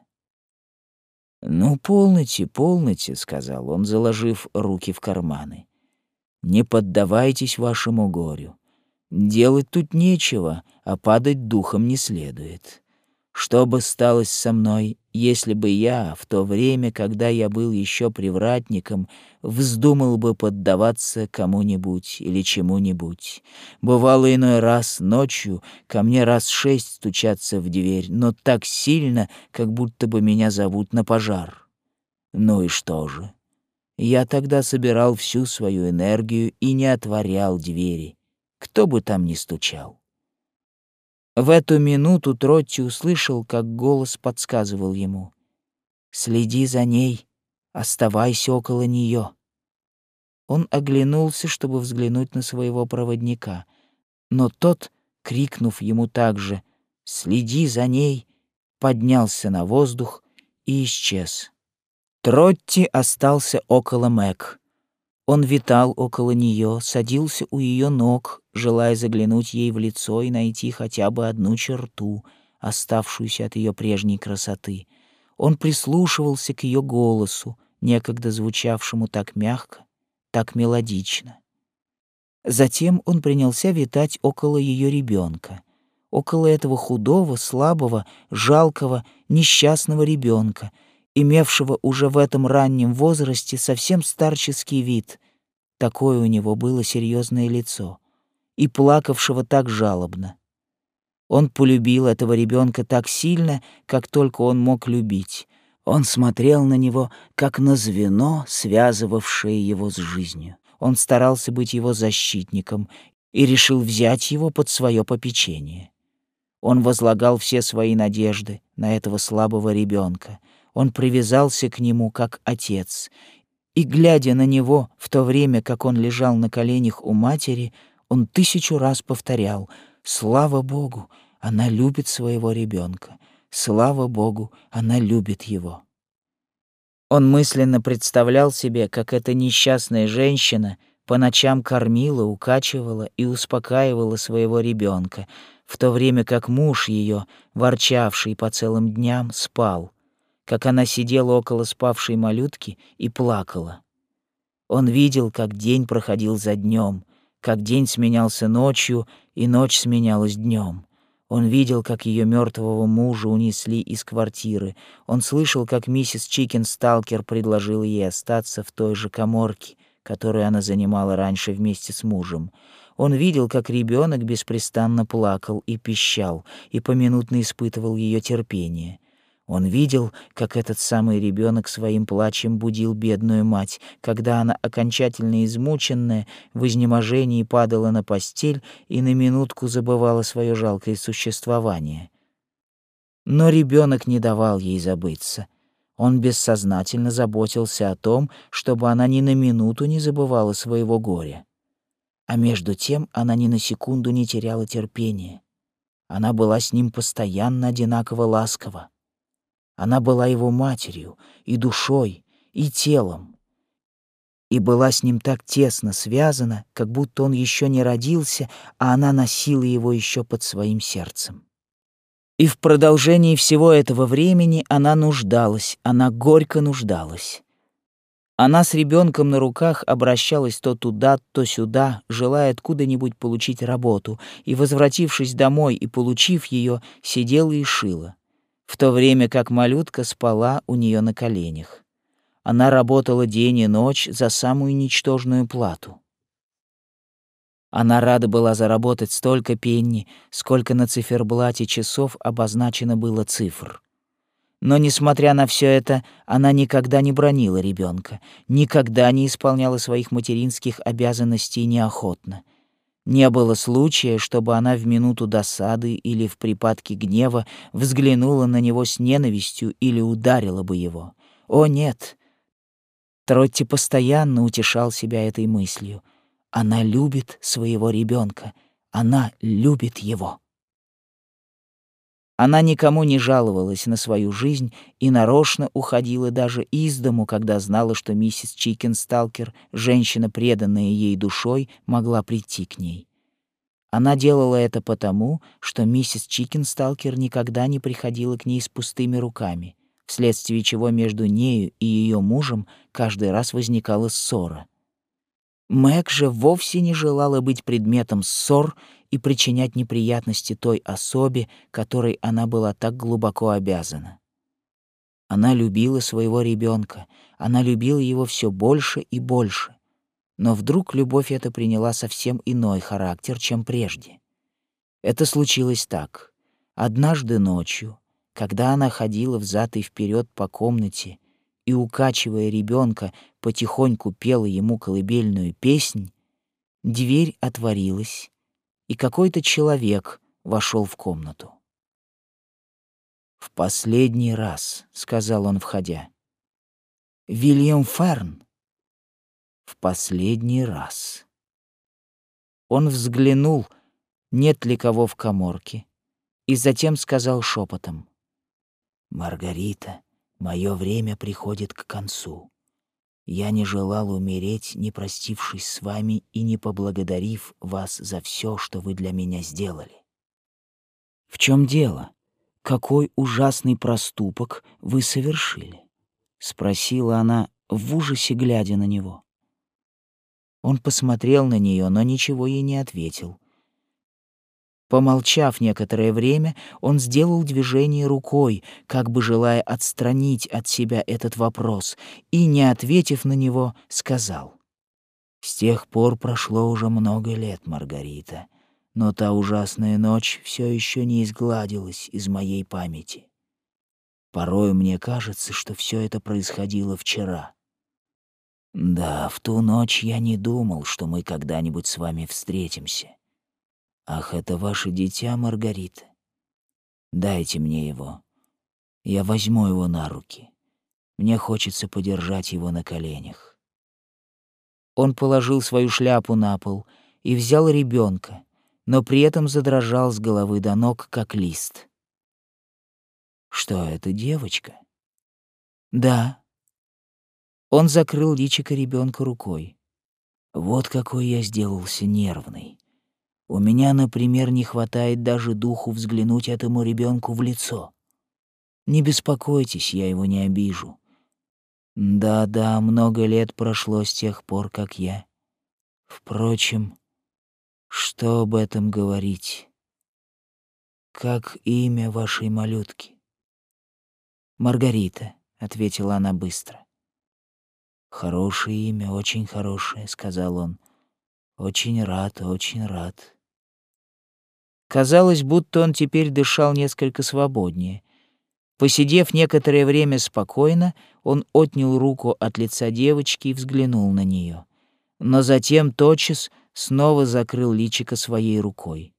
S1: «Ну, полноте, полноте», — сказал он, заложив руки в карманы. «Не поддавайтесь вашему горю. Делать тут нечего, а падать духом не следует. Что бы стало со мной, если бы я, в то время, когда я был еще привратником, вздумал бы поддаваться кому-нибудь или чему-нибудь? Бывало иной раз ночью ко мне раз шесть стучаться в дверь, но так сильно, как будто бы меня зовут на пожар. Ну и что же? Я тогда собирал всю свою энергию и не отворял двери, кто бы там ни стучал. В эту минуту Тротти услышал, как голос подсказывал ему. «Следи за ней, оставайся около нее». Он оглянулся, чтобы взглянуть на своего проводника, но тот, крикнув ему также «Следи за ней!», поднялся на воздух и исчез. Тротти остался около Мэг. Он витал около нее, садился у ее ног, желая заглянуть ей в лицо и найти хотя бы одну черту, оставшуюся от ее прежней красоты. Он прислушивался к ее голосу, некогда звучавшему так мягко, так мелодично. Затем он принялся витать около ее ребенка, около этого худого, слабого, жалкого, несчастного ребенка, имевшего уже в этом раннем возрасте совсем старческий вид, такое у него было серьезное лицо, и плакавшего так жалобно. Он полюбил этого ребенка так сильно, как только он мог любить. Он смотрел на него, как на звено, связывавшее его с жизнью. Он старался быть его защитником и решил взять его под свое попечение. Он возлагал все свои надежды на этого слабого ребенка. Он привязался к нему как отец. И, глядя на него в то время, как он лежал на коленях у матери, он тысячу раз повторял «Слава Богу, она любит своего ребенка. Слава Богу, она любит его». Он мысленно представлял себе, как эта несчастная женщина по ночам кормила, укачивала и успокаивала своего ребенка, в то время как муж ее, ворчавший по целым дням, спал, как она сидела около спавшей малютки и плакала. Он видел, как день проходил за днем, как день сменялся ночью и ночь сменялась днем. Он видел, как ее мертвого мужа унесли из квартиры. Он слышал, как миссис Чикен Сталкер предложила ей остаться в той же коморке, которую она занимала раньше вместе с мужем. Он видел, как ребенок беспрестанно плакал и пищал, и поминутно испытывал ее терпение. Он видел, как этот самый ребенок своим плачем будил бедную мать, когда она, окончательно измученная, в изнеможении падала на постель и на минутку забывала свое жалкое существование. Но ребенок не давал ей забыться. Он бессознательно заботился о том, чтобы она ни на минуту не забывала своего горя. А между тем она ни на секунду не теряла терпения. Она была с ним постоянно одинаково ласкова. Она была его матерью и душой, и телом. И была с ним так тесно связана, как будто он еще не родился, а она носила его еще под своим сердцем. И в продолжении всего этого времени она нуждалась, она горько нуждалась. Она с ребенком на руках обращалась то туда, то сюда, желая откуда-нибудь получить работу, и, возвратившись домой и получив ее, сидела и шила в то время как малютка спала у нее на коленях. Она работала день и ночь за самую ничтожную плату. Она рада была заработать столько пенни, сколько на циферблате часов обозначено было цифр. Но, несмотря на все это, она никогда не бронила ребенка, никогда не исполняла своих материнских обязанностей неохотно — не было случая, чтобы она в минуту досады или в припадке гнева взглянула на него с ненавистью или ударила бы его. О, нет! Тротти постоянно утешал себя этой мыслью. Она любит своего ребенка, она любит его. Она никому не жаловалась на свою жизнь и нарочно уходила даже из дому, когда знала, что миссис Чикенсталкер, женщина, преданная ей душой, могла прийти к ней. Она делала это потому, что миссис Чикенсталкер никогда не приходила к ней с пустыми руками, вследствие чего между нею и ее мужем каждый раз возникала ссора. Мэг же вовсе не желала быть предметом ссор и причинять неприятности той особе, которой она была так глубоко обязана. Она любила своего ребенка, она любила его все больше и больше. Но вдруг любовь эта приняла совсем иной характер, чем прежде. Это случилось так. Однажды ночью, когда она ходила взад и вперед по комнате и, укачивая ребенка, потихоньку пела ему колыбельную песнь, дверь отворилась, и какой-то человек вошел в комнату. «В последний раз», — сказал он, входя. «Вильям Ферн». «В последний раз». Он взглянул, нет ли кого в коморке, и затем сказал шепотом: «Маргарита, мое время приходит к концу. Я не желал умереть, не простившись с вами и не поблагодарив вас за все, что вы для меня сделали. В чем дело? Какой ужасный проступок вы совершили? спросила она в ужасе, глядя на него. Он посмотрел на нее, но ничего ей не ответил. Помолчав некоторое время, он сделал движение рукой, как бы желая отстранить от себя этот вопрос, и, не ответив на него, сказал. «С тех пор прошло уже много лет, Маргарита, но та ужасная ночь все еще не изгладилась из моей памяти. Порой мне кажется, что все это происходило вчера. Да, в ту ночь я не думал, что мы когда-нибудь с вами встретимся. Ах, это ваше дитя, Маргарита. Дайте мне его. Я возьму его на руки. Мне хочется подержать его на коленях. Он положил свою шляпу на пол и взял ребенка, но при этом задрожал с головы до ног, как лист. Что это, девочка? Да. Он закрыл личико ребенка рукой. Вот какой я сделался нервный. У меня, например, не хватает даже духу взглянуть этому ребенку в лицо. Не беспокойтесь, я его не обижу. Да-да, много лет прошло с тех пор, как я. Впрочем, что об этом говорить? Как имя вашей малютки? Маргарита, ответила она быстро. Хорошее имя, очень хорошее, сказал он. Очень рад, очень рад. Казалось, будто он теперь дышал несколько свободнее. Посидев некоторое время спокойно, он отнял руку от лица девочки и взглянул на нее, но затем тотчас снова закрыл личико своей рукой.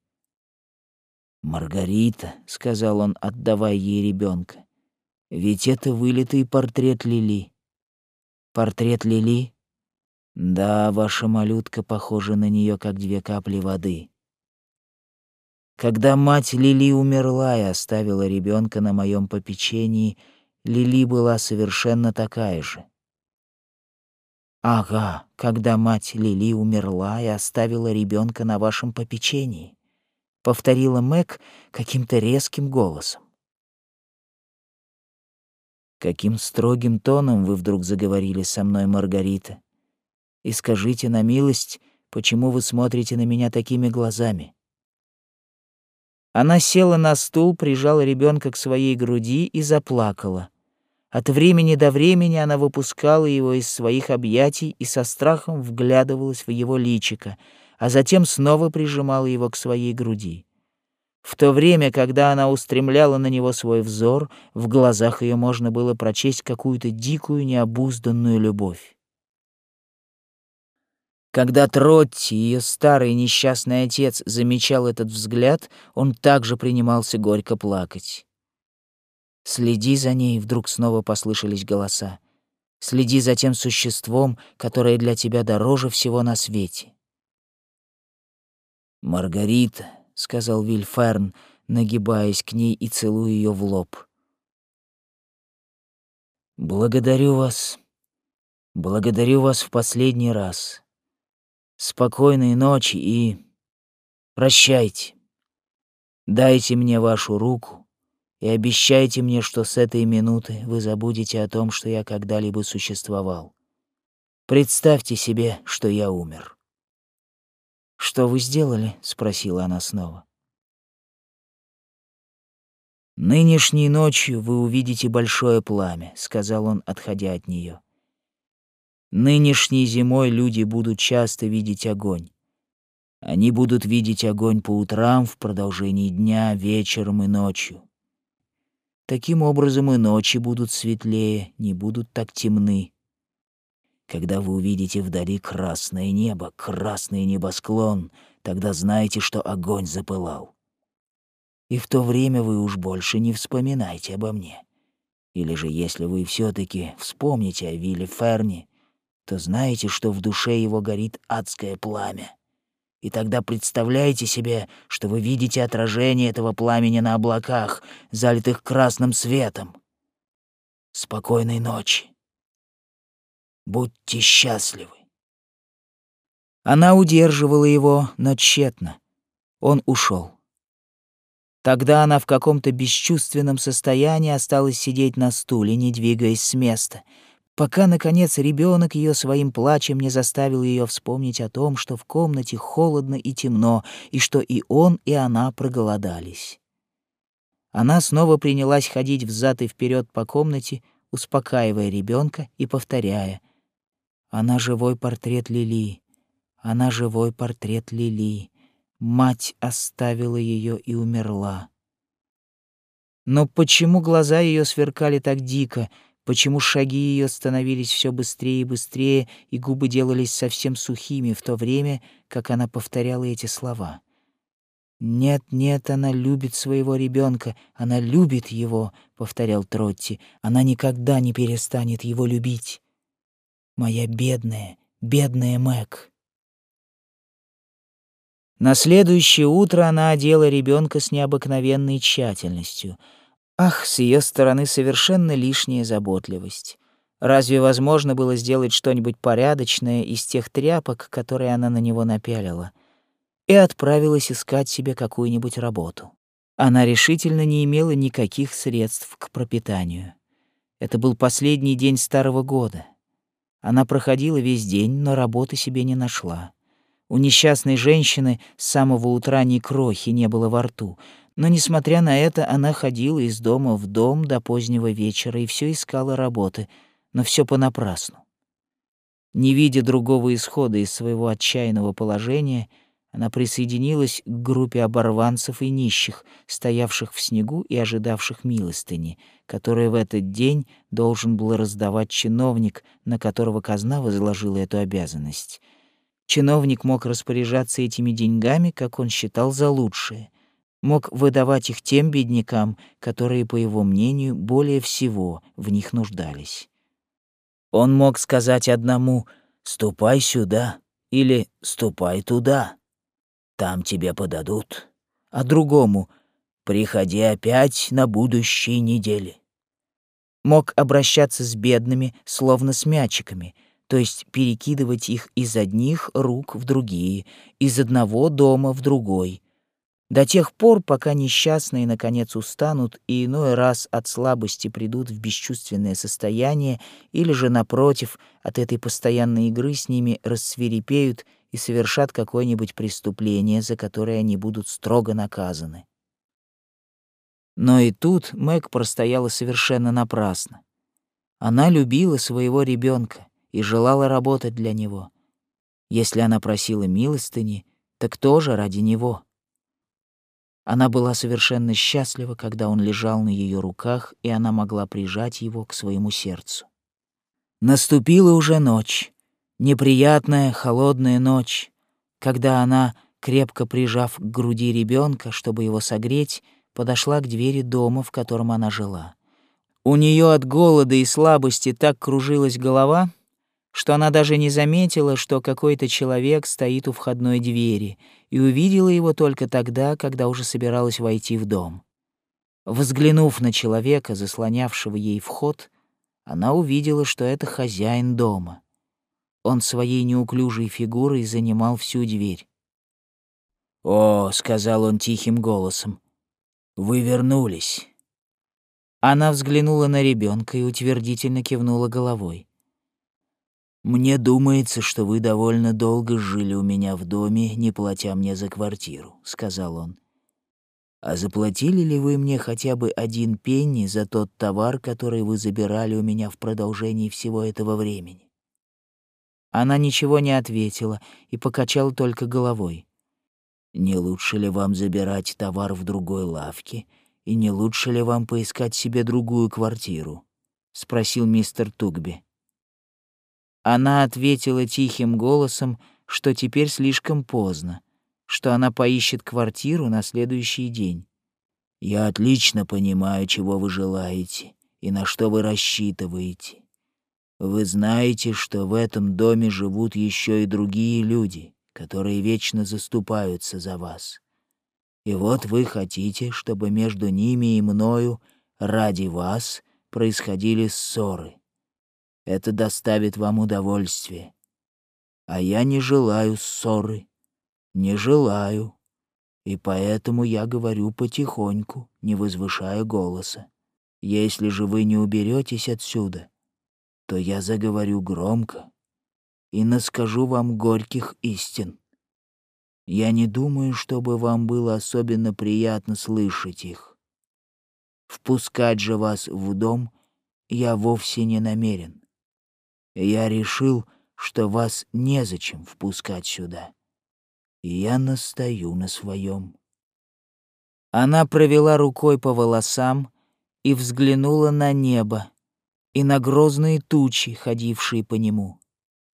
S1: «Маргарита», — сказал он, отдавая ей ребенка, ведь это вылитый портрет Лили. Портрет Лили? Да, ваша малютка похожа на нее, как две капли воды. Когда мать Лили умерла и оставила ребенка на моем попечении, Лили была совершенно такая же. Ага, когда мать Лили умерла и оставила ребенка на вашем попечении, повторила Мэг каким-то резким голосом. Каким строгим тоном вы вдруг заговорили со мной, Маргарита? И скажите на милость, почему вы смотрите на меня такими глазами? Она села на стул, прижала ребенка к своей груди и заплакала. От времени до времени она выпускала его из своих объятий и со страхом вглядывалась в его личико, а затем снова прижимала его к своей груди. В то время, когда она устремляла на него свой взор, в глазах ее можно было прочесть какую-то дикую, необузданную любовь. Когда Тротти, ее старый несчастный отец, замечал этот взгляд, он также принимался горько плакать. «Следи за ней», — вдруг снова послышались голоса. «Следи за тем существом, которое для тебя дороже всего на свете». «Маргарита», — сказал Вильферн, нагибаясь к ней и целуя ее в лоб. «Благодарю вас. Благодарю вас в последний раз. Спокойной ночи и... Прощайте. Дайте мне вашу руку и обещайте мне, что с этой минуты вы забудете о том, что я когда-либо существовал. Представьте себе, что я умер». «Что вы сделали?» — спросила она снова. «Нынешней ночью вы увидите большое пламя», — сказал он, отходя от нее. «Нынешней зимой люди будут часто видеть огонь. Они будут видеть огонь по утрам, в продолжении дня, вечером и ночью. Таким образом и ночи будут светлее, не будут так темны. Когда вы увидите вдали красное небо, красный небосклон, тогда знайте, что огонь запылал. И в то время вы уж больше не вспоминайте обо мне. Или же, если вы все таки вспомните о Вилле Ферни, то знаете, что в душе его горит адское пламя. И тогда представляете себе, что вы видите отражение этого пламени на облаках, залитых красным светом. Спокойной ночи. Будьте счастливы. Она удерживала его, но тщетно. Он ушел. Тогда она в каком-то бесчувственном состоянии осталась сидеть на стуле, не двигаясь с места, пока, наконец, ребенок ее своим плачем не заставил ее вспомнить о том, что в комнате холодно и темно, и что и он, и она проголодались. Она снова принялась ходить взад и вперед по комнате, успокаивая ребенка и повторяя — она живой портрет Лили. Она живой портрет Лили. Мать оставила ее и умерла. Но почему глаза ее сверкали так дико, почему шаги ее становились все быстрее и быстрее, и губы делались совсем сухими в то время, как она повторяла эти слова? «Нет, нет, она любит своего ребенка, она любит его», — повторял Тротти. «Она никогда не перестанет его любить. Моя бедная, бедная Мэг». На следующее утро она одела ребенка с необыкновенной тщательностью. Ах, с ее стороны совершенно лишняя заботливость. Разве возможно было сделать что-нибудь порядочное из тех тряпок, которые она на него напялила? И отправилась искать себе какую-нибудь работу. Она решительно не имела никаких средств к пропитанию. Это был последний день старого года. Она проходила весь день, но работы себе не нашла. У несчастной женщины с самого утра ни крохи не было во рту, но, несмотря на это, она ходила из дома в дом до позднего вечера и все искала работы, но все понапрасну. Не видя другого исхода из своего отчаянного положения, она присоединилась к группе оборванцев и нищих, стоявших в снегу и ожидавших милостыни, которые в этот день должен был раздавать чиновник, на которого казна возложила эту обязанность — Чиновник мог распоряжаться этими деньгами, как он считал за лучшее, мог выдавать их тем беднякам, которые, по его мнению, более всего в них нуждались. Он мог сказать одному «ступай сюда» или «ступай туда», там тебе подадут, а другому «приходи опять на будущей неделе». Мог обращаться с бедными, словно с мячиками — то есть перекидывать их из одних рук в другие, из одного дома в другой, до тех пор, пока несчастные наконец устанут и иной раз от слабости придут в бесчувственное состояние или же, напротив, от этой постоянной игры с ними рассверепеют и совершат какое-нибудь преступление, за которое они будут строго наказаны. Но и тут Мэг простояла совершенно напрасно. Она любила своего ребенка и желала работать для него. Если она просила милостыни, так тоже ради него. Она была совершенно счастлива, когда он лежал на ее руках, и она могла прижать его к своему сердцу. Наступила уже ночь, неприятная холодная ночь, когда она, крепко прижав к груди ребенка, чтобы его согреть, подошла к двери дома, в котором она жила. У нее от голода и слабости так кружилась голова, что она даже не заметила, что какой-то человек стоит у входной двери, и увидела его только тогда, когда уже собиралась войти в дом. Взглянув на человека, заслонявшего ей вход, она увидела, что это хозяин дома. Он своей неуклюжей фигурой занимал всю дверь. «О», — сказал он тихим голосом, — «вы вернулись». Она взглянула на ребенка и утвердительно кивнула головой. Мне думается, что вы довольно долго жили у меня в доме, не платя мне за квартиру, сказал он. А заплатили ли вы мне хотя бы один пенни за тот товар, который вы забирали у меня в продолжении всего этого времени? Она ничего не ответила и покачала только головой. Не лучше ли вам забирать товар в другой лавке, и не лучше ли вам поискать себе другую квартиру? спросил мистер Тугби. Она ответила тихим голосом, что теперь слишком поздно, что она поищет квартиру на следующий день. «Я отлично понимаю, чего вы желаете и на что вы рассчитываете. Вы знаете, что в этом доме живут еще и другие люди, которые вечно заступаются за вас. И вот вы хотите, чтобы между ними и мною ради вас происходили ссоры. Это доставит вам удовольствие. А я не желаю ссоры. Не желаю. И поэтому я говорю потихоньку, не возвышая голоса. Если же вы не уберетесь отсюда, то я заговорю громко и наскажу вам горьких истин. Я не думаю, чтобы вам было особенно приятно слышать их. Впускать же вас в дом я вовсе не намерен я решил, что вас незачем впускать сюда. И я настаю на своем. Она провела рукой по волосам, и взглянула на небо и на грозные тучи, ходившие по нему.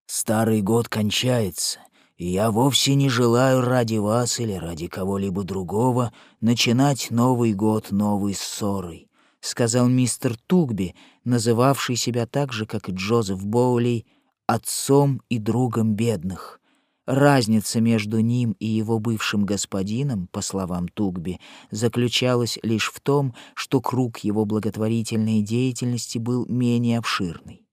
S2: «Старый год кончается, и я вовсе не желаю ради вас или ради кого-либо другого начинать Новый год новой ссорой», — сказал мистер Тугби, называвший себя так же, как и Джозеф Боули, отцом и другом бедных. Разница между ним и его бывшим господином, по словам Тугби, заключалась лишь в том, что круг его благотворительной деятельности был менее обширный.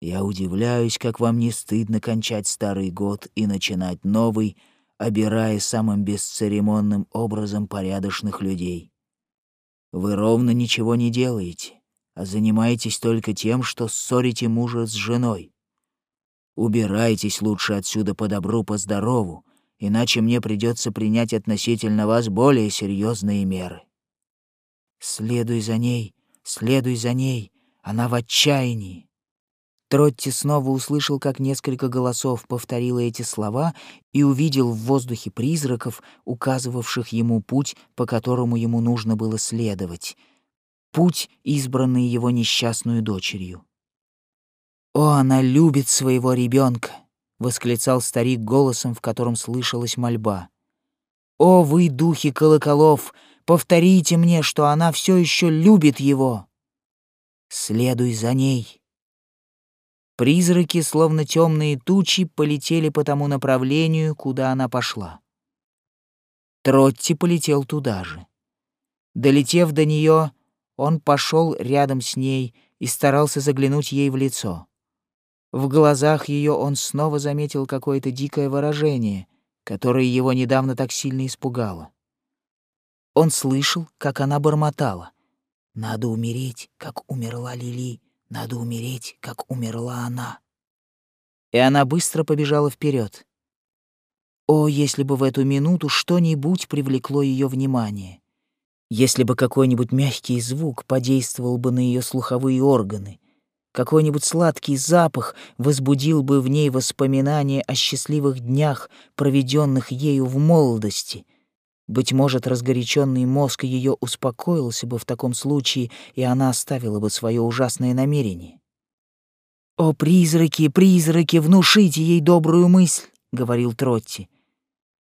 S2: Я удивляюсь, как вам не стыдно кончать старый год и начинать новый, обирая самым бесцеремонным образом порядочных людей. Вы ровно ничего не делаете, а занимаетесь только тем, что ссорите мужа с женой. Убирайтесь лучше отсюда по добру, по здорову, иначе мне придется принять относительно вас более серьезные меры. Следуй за ней, следуй за ней, она в отчаянии. Тротти снова услышал, как несколько голосов повторило эти слова и увидел в воздухе призраков, указывавших ему путь, по которому ему нужно было следовать. Путь, избранный его несчастную дочерью. «О, она любит своего ребенка! восклицал старик голосом, в котором слышалась мольба. «О, вы, духи колоколов, повторите мне, что она все еще любит его! Следуй за ней!» Призраки, словно темные тучи, полетели по тому направлению, куда она пошла. Тротти полетел туда же. Долетев до нее, он пошел рядом с ней и старался заглянуть ей в лицо. В глазах ее он снова заметил какое-то дикое выражение, которое его недавно так сильно испугало. Он слышал, как она бормотала. «Надо умереть, как умерла Лили, надо умереть, как умерла она». И она быстро побежала вперед. О, если бы в эту минуту что-нибудь привлекло ее внимание! Если бы какой-нибудь мягкий звук подействовал бы на ее слуховые органы — какой-нибудь сладкий запах возбудил бы в ней воспоминания о счастливых днях, проведенных ею в молодости. Быть может, разгоряченный мозг ее успокоился бы в таком случае, и она оставила бы свое ужасное намерение. «О, призраки, призраки, внушите ей добрую мысль!» — говорил Тротти.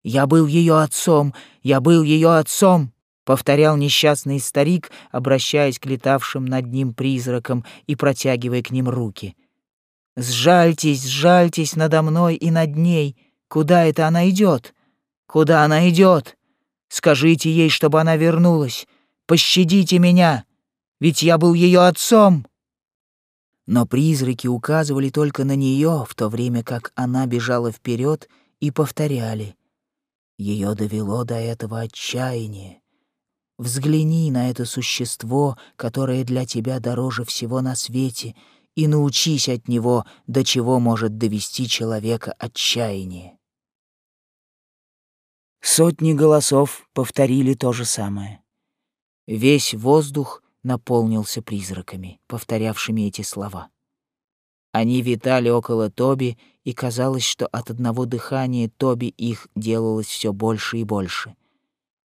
S2: «Я был ее отцом, я был ее отцом!» Повторял несчастный старик, обращаясь к летавшим над ним призракам и протягивая к ним руки. «Сжальтесь, сжальтесь надо мной и над ней. Куда это она идет? Куда она идет? Скажите ей, чтобы она вернулась. Пощадите меня, ведь я был ее отцом!» Но призраки указывали только на нее, в то время как она бежала вперед и повторяли. Ее довело до этого отчаяние. Взгляни на это существо, которое для тебя дороже всего на свете, и научись от него, до чего может довести человека отчаяние. Сотни голосов повторили то же самое. Весь воздух наполнился призраками, повторявшими эти слова. Они витали около Тоби, и казалось, что от одного дыхания Тоби их делалось все больше и больше —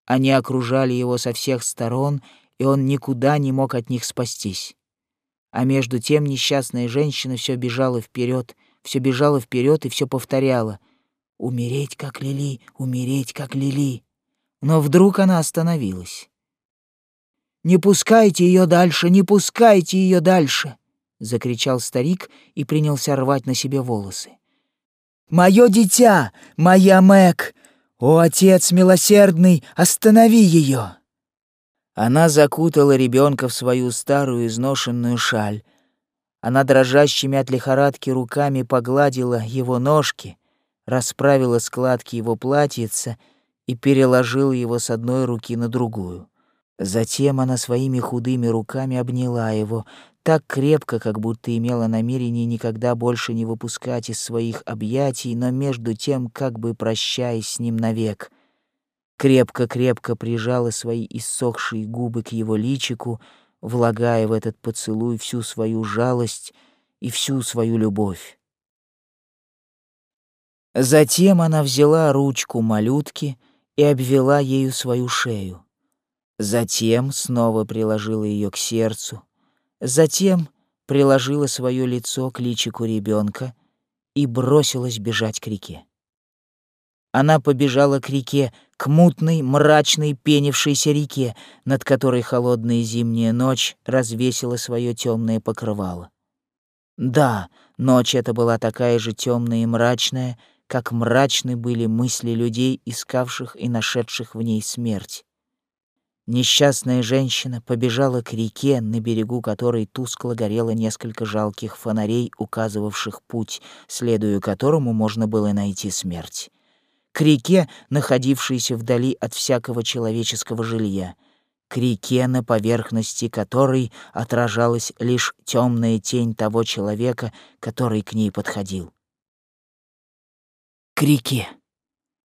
S2: они окружали его со всех сторон, и он никуда не мог от них спастись. А между тем несчастная женщина все бежала вперед, все бежала вперед и все повторяла: "Умереть как Лили, умереть как Лили". Но вдруг она остановилась. "Не пускайте ее дальше, не пускайте ее дальше!" закричал старик и принялся рвать на себе волосы. Мое дитя, моя Мэг, «О, отец милосердный, останови ее!» Она закутала ребенка в свою старую изношенную шаль. Она дрожащими от лихорадки руками погладила его ножки, расправила складки его платьица и переложила его с одной руки на другую. Затем она своими худыми руками обняла его, так крепко, как будто имела намерение никогда больше не выпускать из своих объятий, но между тем как бы прощаясь с ним навек. Крепко-крепко прижала свои иссохшие губы к его личику, влагая в этот поцелуй всю свою жалость и всю свою любовь. Затем она взяла ручку малютки и обвела ею свою шею. Затем снова приложила ее к сердцу, затем приложила свое лицо к личику ребенка и бросилась бежать к реке. Она побежала к реке, к мутной, мрачной, пенившейся реке, над которой холодная зимняя ночь развесила свое темное покрывало. Да, ночь эта была такая же темная и мрачная, как мрачны были мысли людей, искавших и нашедших в ней смерть. Несчастная женщина побежала к реке, на берегу которой тускло горело несколько жалких фонарей, указывавших путь, следуя которому можно было найти смерть. К реке, находившейся вдали от всякого человеческого жилья, к реке, на поверхности которой отражалась лишь темная тень того человека, который к ней подходил. К реке.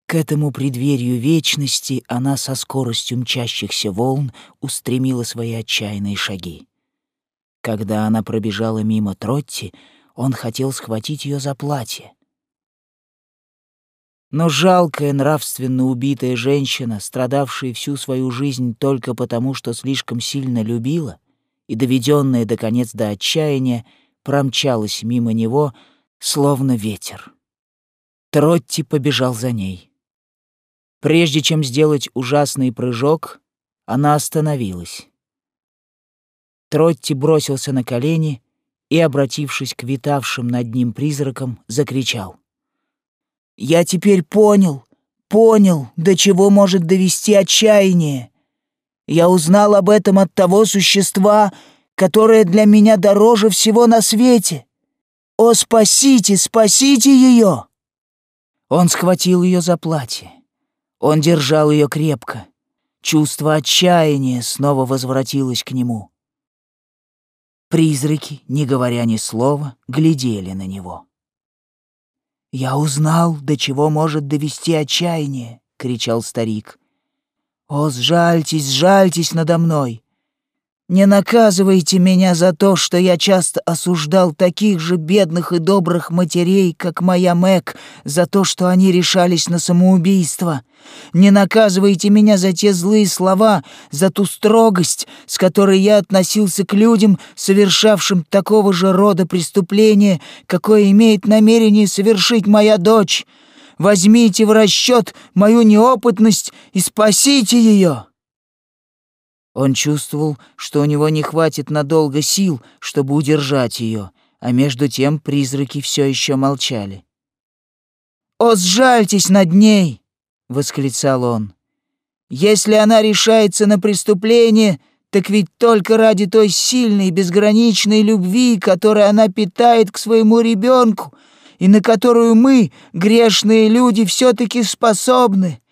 S2: К этому преддверию вечности она со скоростью мчащихся волн устремила свои отчаянные шаги. Когда она пробежала мимо Тротти, он хотел схватить ее за платье. Но жалкая, нравственно убитая женщина, страдавшая всю свою жизнь только потому, что слишком сильно любила, и доведенная до конец до отчаяния, промчалась мимо него, словно ветер. Тротти побежал за ней. Прежде чем сделать ужасный прыжок, она остановилась. Тротти бросился на колени и, обратившись к витавшим над ним призракам, закричал. «Я теперь понял, понял, до чего может довести отчаяние. Я узнал об этом от того существа, которое для меня дороже всего на свете. О, спасите, спасите ее!» Он схватил ее за платье. Он держал ее крепко. Чувство отчаяния снова возвратилось к нему. Призраки, не говоря ни слова, глядели на него. «Я узнал, до чего может довести отчаяние!» — кричал старик. «О, сжальтесь, сжальтесь надо мной! Не наказывайте меня за то, что я часто осуждал таких же бедных и добрых матерей, как моя Мэг, за то, что они решались на самоубийство. Не наказывайте меня за те злые слова, за ту строгость, с которой я относился к людям, совершавшим такого же рода преступления, какое имеет намерение совершить моя дочь. Возьмите в расчет мою неопытность и спасите ее. Он чувствовал, что у него не хватит надолго сил, чтобы удержать ее, а между тем призраки все еще молчали. «О, сжальтесь над ней!» — восклицал он. «Если она решается на преступление, так ведь только ради той сильной безграничной любви, которую она питает к своему ребенку, и на которую мы, грешные люди, все-таки способны.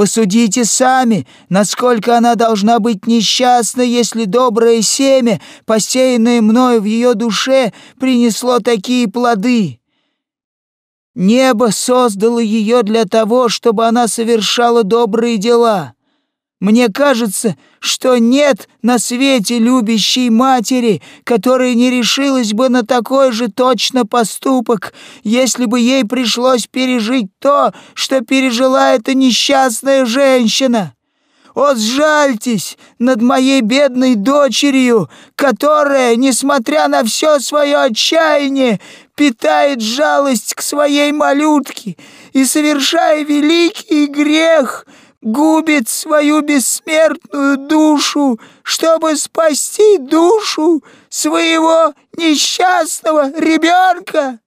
S2: Посудите сами, насколько она должна быть несчастна, если доброе семя, посеянное мною в ее душе, принесло такие плоды. Небо создало ее для того, чтобы она совершала добрые дела. Мне кажется, что нет на свете любящей матери, которая не решилась бы на такой же точно поступок, если бы ей пришлось пережить то, что пережила эта несчастная женщина. О, сжальтесь над моей бедной дочерью, которая, несмотря на все свое отчаяние, питает жалость к своей малютке и, совершая великий грех, губит свою бессмертную душу, чтобы спасти душу своего несчастного ребенка.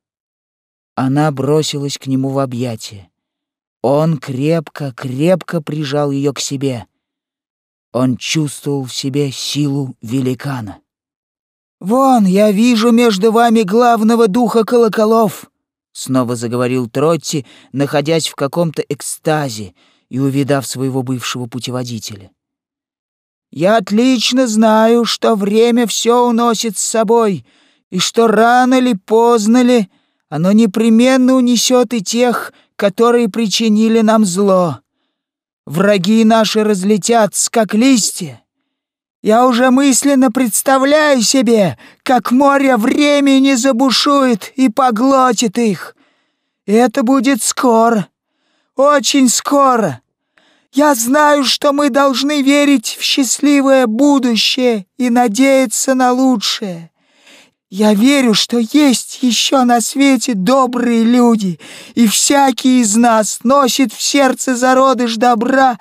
S2: Она бросилась к нему в объятия. Он крепко, крепко прижал ее к себе. Он чувствовал в себе силу великана. «Вон, я вижу между вами главного духа колоколов», — снова заговорил Тротти, находясь в каком-то экстазе, — и увидав своего бывшего путеводителя. «Я отлично знаю, что время все уносит с собой, и что рано ли, поздно ли, оно непременно унесет и тех, которые причинили нам зло. Враги наши разлетятся, как листья. Я уже мысленно представляю себе, как море времени забушует и поглотит их. это будет скоро, очень скоро.
S3: Я знаю, что мы должны верить в счастливое будущее и надеяться на лучшее. Я верю, что есть еще на свете добрые люди, и всякий из нас носит в сердце зародыш добра,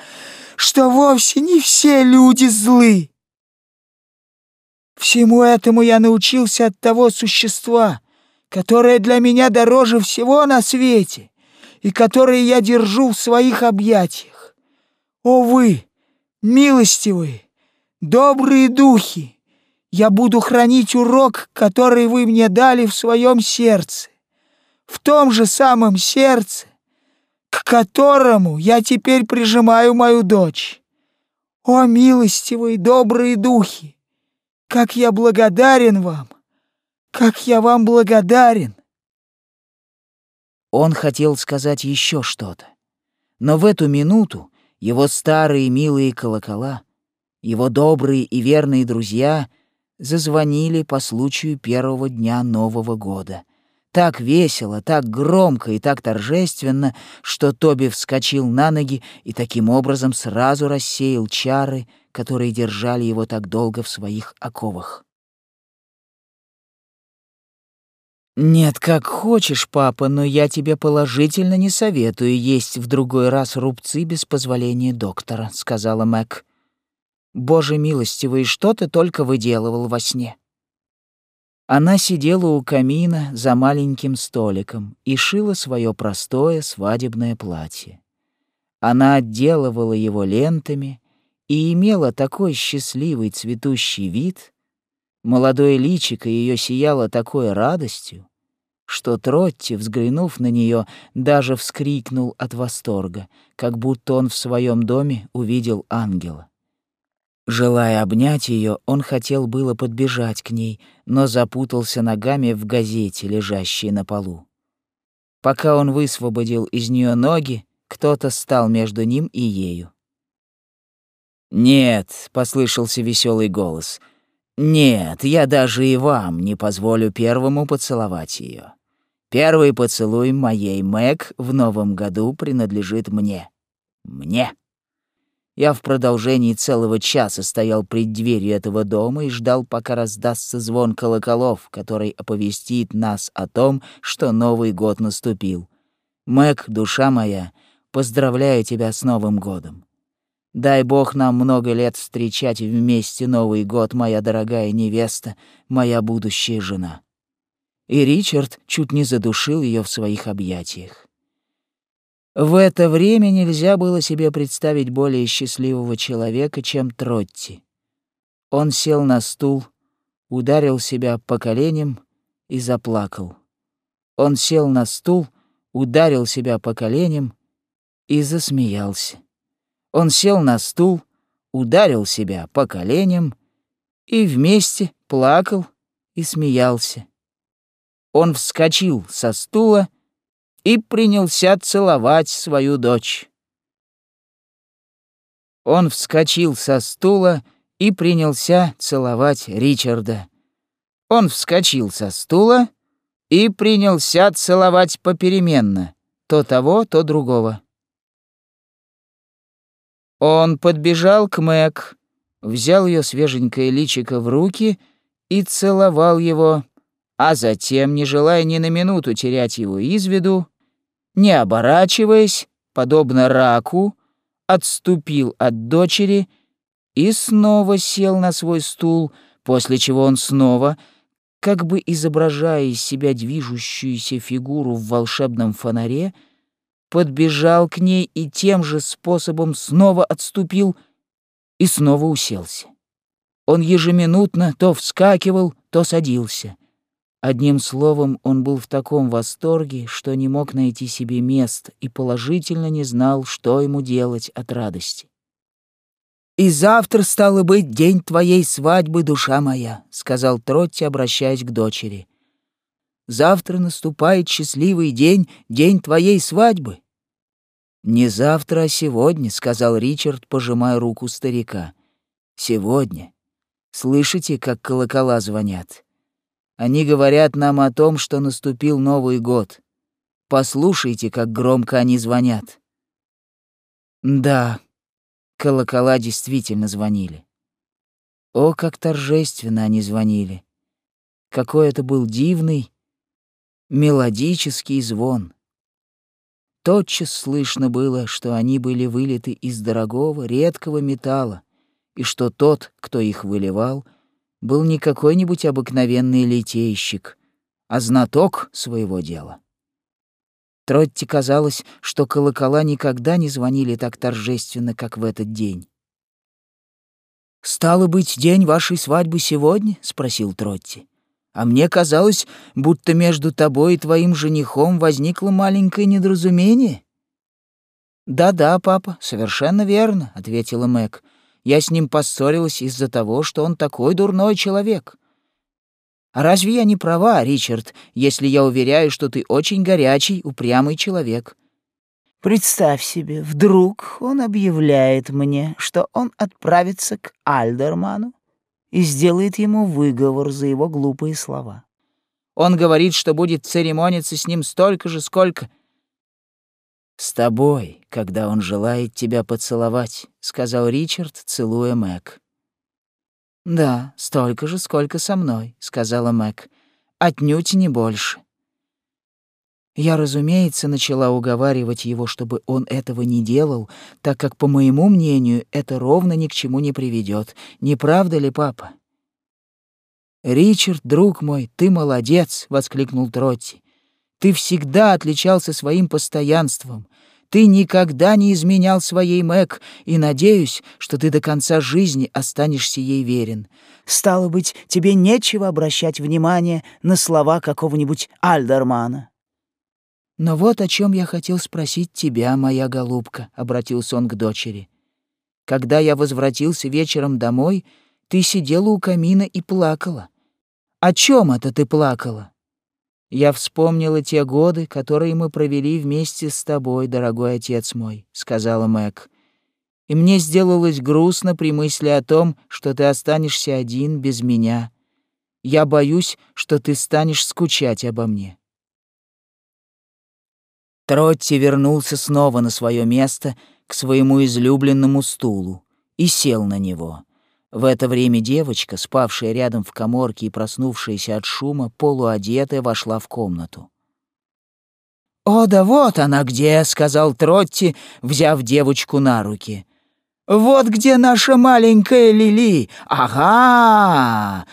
S3: что вовсе не все люди злы. Всему этому я научился от того существа, которое для меня дороже всего на свете и которое я держу в своих объятиях. О вы, милостивые, добрые духи, я буду хранить урок, который вы мне дали в своем сердце, в том же самом сердце, к которому я теперь прижимаю мою дочь. О, милостивые, добрые духи, как я благодарен вам! Как я вам благодарен!»
S1: Он хотел сказать еще что-то, но в эту минуту его старые милые колокола, его добрые и верные друзья зазвонили по случаю первого дня Нового года. Так весело, так громко и так торжественно, что Тоби вскочил на ноги и таким образом сразу рассеял чары, которые держали его так долго в своих оковах. «Нет, как хочешь, папа, но я тебе положительно не советую есть в другой раз рубцы без позволения доктора», — сказала Мэг. «Боже милостивый, что ты только выделывал во сне?» Она сидела у камина за маленьким столиком и шила свое простое свадебное платье. Она отделывала его лентами и имела такой счастливый цветущий вид, Молодое личико ее сияло такой радостью, что Тротти, взглянув на нее, даже вскрикнул от восторга, как будто он в своем доме увидел ангела. Желая обнять ее, он хотел было подбежать к ней, но запутался ногами в газете, лежащей на полу. Пока он высвободил из нее ноги, кто-то стал между ним и ею. «Нет», — послышался веселый голос, — нет, я даже и вам не позволю первому поцеловать ее. Первый поцелуй моей Мэг в новом году принадлежит мне. Мне. Я в продолжении целого часа стоял пред дверью этого дома и ждал, пока раздастся звон колоколов, который оповестит нас о том, что Новый год наступил. Мэг, душа моя, поздравляю тебя с Новым годом. Дай бог нам много лет встречать вместе Новый год, моя дорогая невеста, моя будущая жена. И Ричард чуть не задушил ее в своих объятиях. В это время нельзя было себе представить более счастливого человека, чем Тротти. Он сел на стул, ударил себя по коленям и заплакал. Он сел на стул, ударил себя по коленям и засмеялся. Он сел на стул, ударил себя по коленям и вместе плакал и смеялся. Он вскочил со стула и принялся целовать свою дочь. Он вскочил со стула и принялся целовать Ричарда. Он вскочил со стула и принялся целовать попеременно, то того, то другого. Он подбежал к Мэг, взял ее свеженькое личико в руки и целовал его, а затем, не желая ни на минуту терять его из виду, не оборачиваясь, подобно раку, отступил от дочери и снова сел на свой стул, после чего он снова, как бы изображая из себя движущуюся фигуру в волшебном фонаре, подбежал к ней и тем же способом снова отступил и снова уселся. Он ежеминутно то вскакивал, то садился. Одним словом, он был в таком восторге, что не мог найти себе мест и положительно не знал, что ему делать от радости. «И завтра, стало быть, день твоей свадьбы, душа моя», — сказал Тротти, обращаясь к дочери. «Завтра наступает счастливый день, день твоей свадьбы. «Не завтра, а сегодня», — сказал Ричард, пожимая руку старика. «Сегодня. Слышите, как колокола звонят? Они говорят нам о том, что наступил Новый год. Послушайте, как громко они звонят». «Да, колокола действительно звонили. О, как торжественно они звонили! Какой это был дивный, мелодический звон! Тотчас слышно было, что они были вылиты из дорогого, редкого металла, и что тот, кто их выливал, был не какой-нибудь обыкновенный литейщик, а знаток своего дела. Тротти казалось, что колокола никогда не звонили так торжественно, как в этот день. «Стало быть, день вашей свадьбы сегодня?» — спросил Тротти. «А мне казалось, будто между тобой и твоим женихом возникло маленькое недоразумение». «Да-да, папа, совершенно верно», — ответила Мэг. «Я с ним поссорилась из-за того, что он такой дурной человек. А разве я не права, Ричард, если я уверяю, что ты очень горячий, упрямый человек?
S2: Представь себе, вдруг он объявляет мне, что он отправится к Альдерману и сделает ему выговор за его глупые слова.
S1: Он говорит, что будет церемониться с ним столько же, сколько... «С тобой, когда он желает тебя поцеловать», — сказал Ричард, целуя Мэг.
S2: «Да, столько же, сколько со мной», — сказала Мэг. «Отнюдь не больше». Я, разумеется, начала уговаривать его, чтобы он этого не делал, так как, по моему мнению, это ровно ни к чему не приведет. Не правда ли, папа? «Ричард, друг мой, ты молодец!» — воскликнул Тротти. «Ты всегда отличался своим постоянством. Ты никогда не изменял своей Мэг, и надеюсь, что ты до конца жизни останешься ей верен. Стало быть, тебе нечего обращать внимание на слова какого-нибудь Альдермана. Но вот о чем я хотел спросить тебя, моя голубка, обратился он к дочери. Когда я возвратился вечером домой, ты сидела у камина и плакала. О чем это ты плакала? Я вспомнила те годы, которые мы провели вместе с тобой, дорогой отец мой, сказала Мэг. И мне сделалось грустно при мысли о том, что ты останешься один без меня. Я боюсь, что ты станешь скучать обо мне. Тротти вернулся снова на свое место, к своему излюбленному стулу, и сел на него. В это время девочка, спавшая рядом в коморке и проснувшаяся от шума, полуодетая, вошла в комнату. «О, да вот она где!» — сказал Тротти, взяв девочку на руки. «Вот где наша маленькая Лили! Ага!»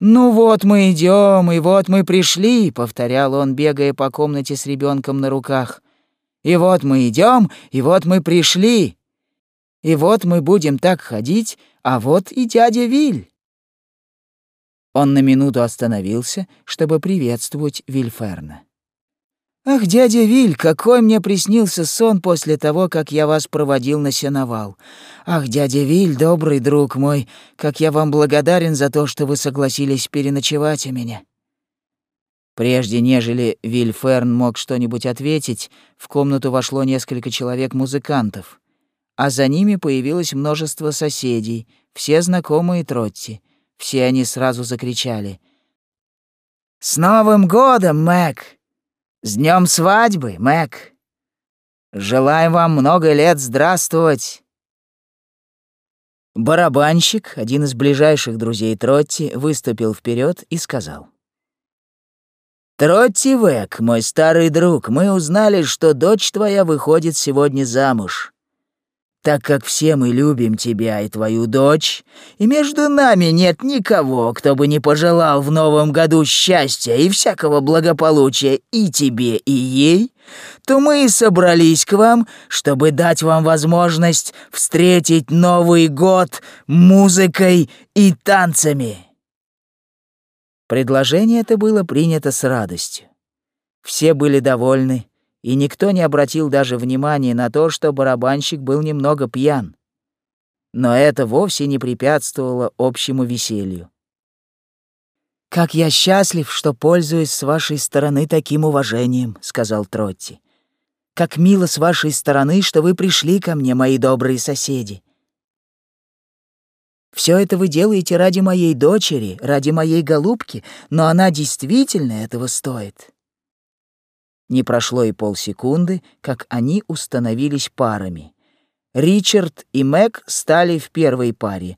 S2: «Ну вот мы идем, и вот мы пришли», — повторял он, бегая по комнате с ребенком на руках. «И вот мы идем, и вот мы пришли». И вот мы будем так ходить, а вот и дядя Виль». Он на минуту остановился, чтобы приветствовать Вильферна. «Ах, дядя Виль, какой мне приснился сон после того, как я вас проводил на сеновал. Ах, дядя Виль, добрый друг мой, как я вам благодарен за то, что вы согласились переночевать у меня». Прежде нежели Вильферн мог что-нибудь ответить, в комнату вошло несколько человек-музыкантов а за ними появилось множество соседей, все знакомые Тротти. Все они сразу закричали. «С Новым годом, Мэг! С днем свадьбы, Мэг! Желаем вам много лет здравствовать!» Барабанщик, один из ближайших друзей Тротти, выступил вперед и сказал. «Тротти Век, мой старый друг, мы узнали, что дочь твоя выходит сегодня замуж так как все мы любим тебя и твою дочь, и между нами нет никого, кто бы не пожелал в новом году счастья и всякого благополучия и тебе, и ей, то мы собрались к вам, чтобы дать вам возможность встретить Новый год музыкой и танцами». Предложение это было принято с радостью. Все были довольны, и никто не обратил даже внимания на то, что барабанщик был немного пьян. Но это вовсе не препятствовало общему веселью. «Как я счастлив, что пользуюсь с вашей стороны таким уважением», — сказал Тротти. «Как мило с вашей стороны, что вы пришли ко мне, мои добрые соседи. Все это вы делаете ради моей дочери, ради моей голубки, но она действительно этого стоит». Не прошло и полсекунды, как они установились парами.
S1: Ричард и Мэг стали в первой паре,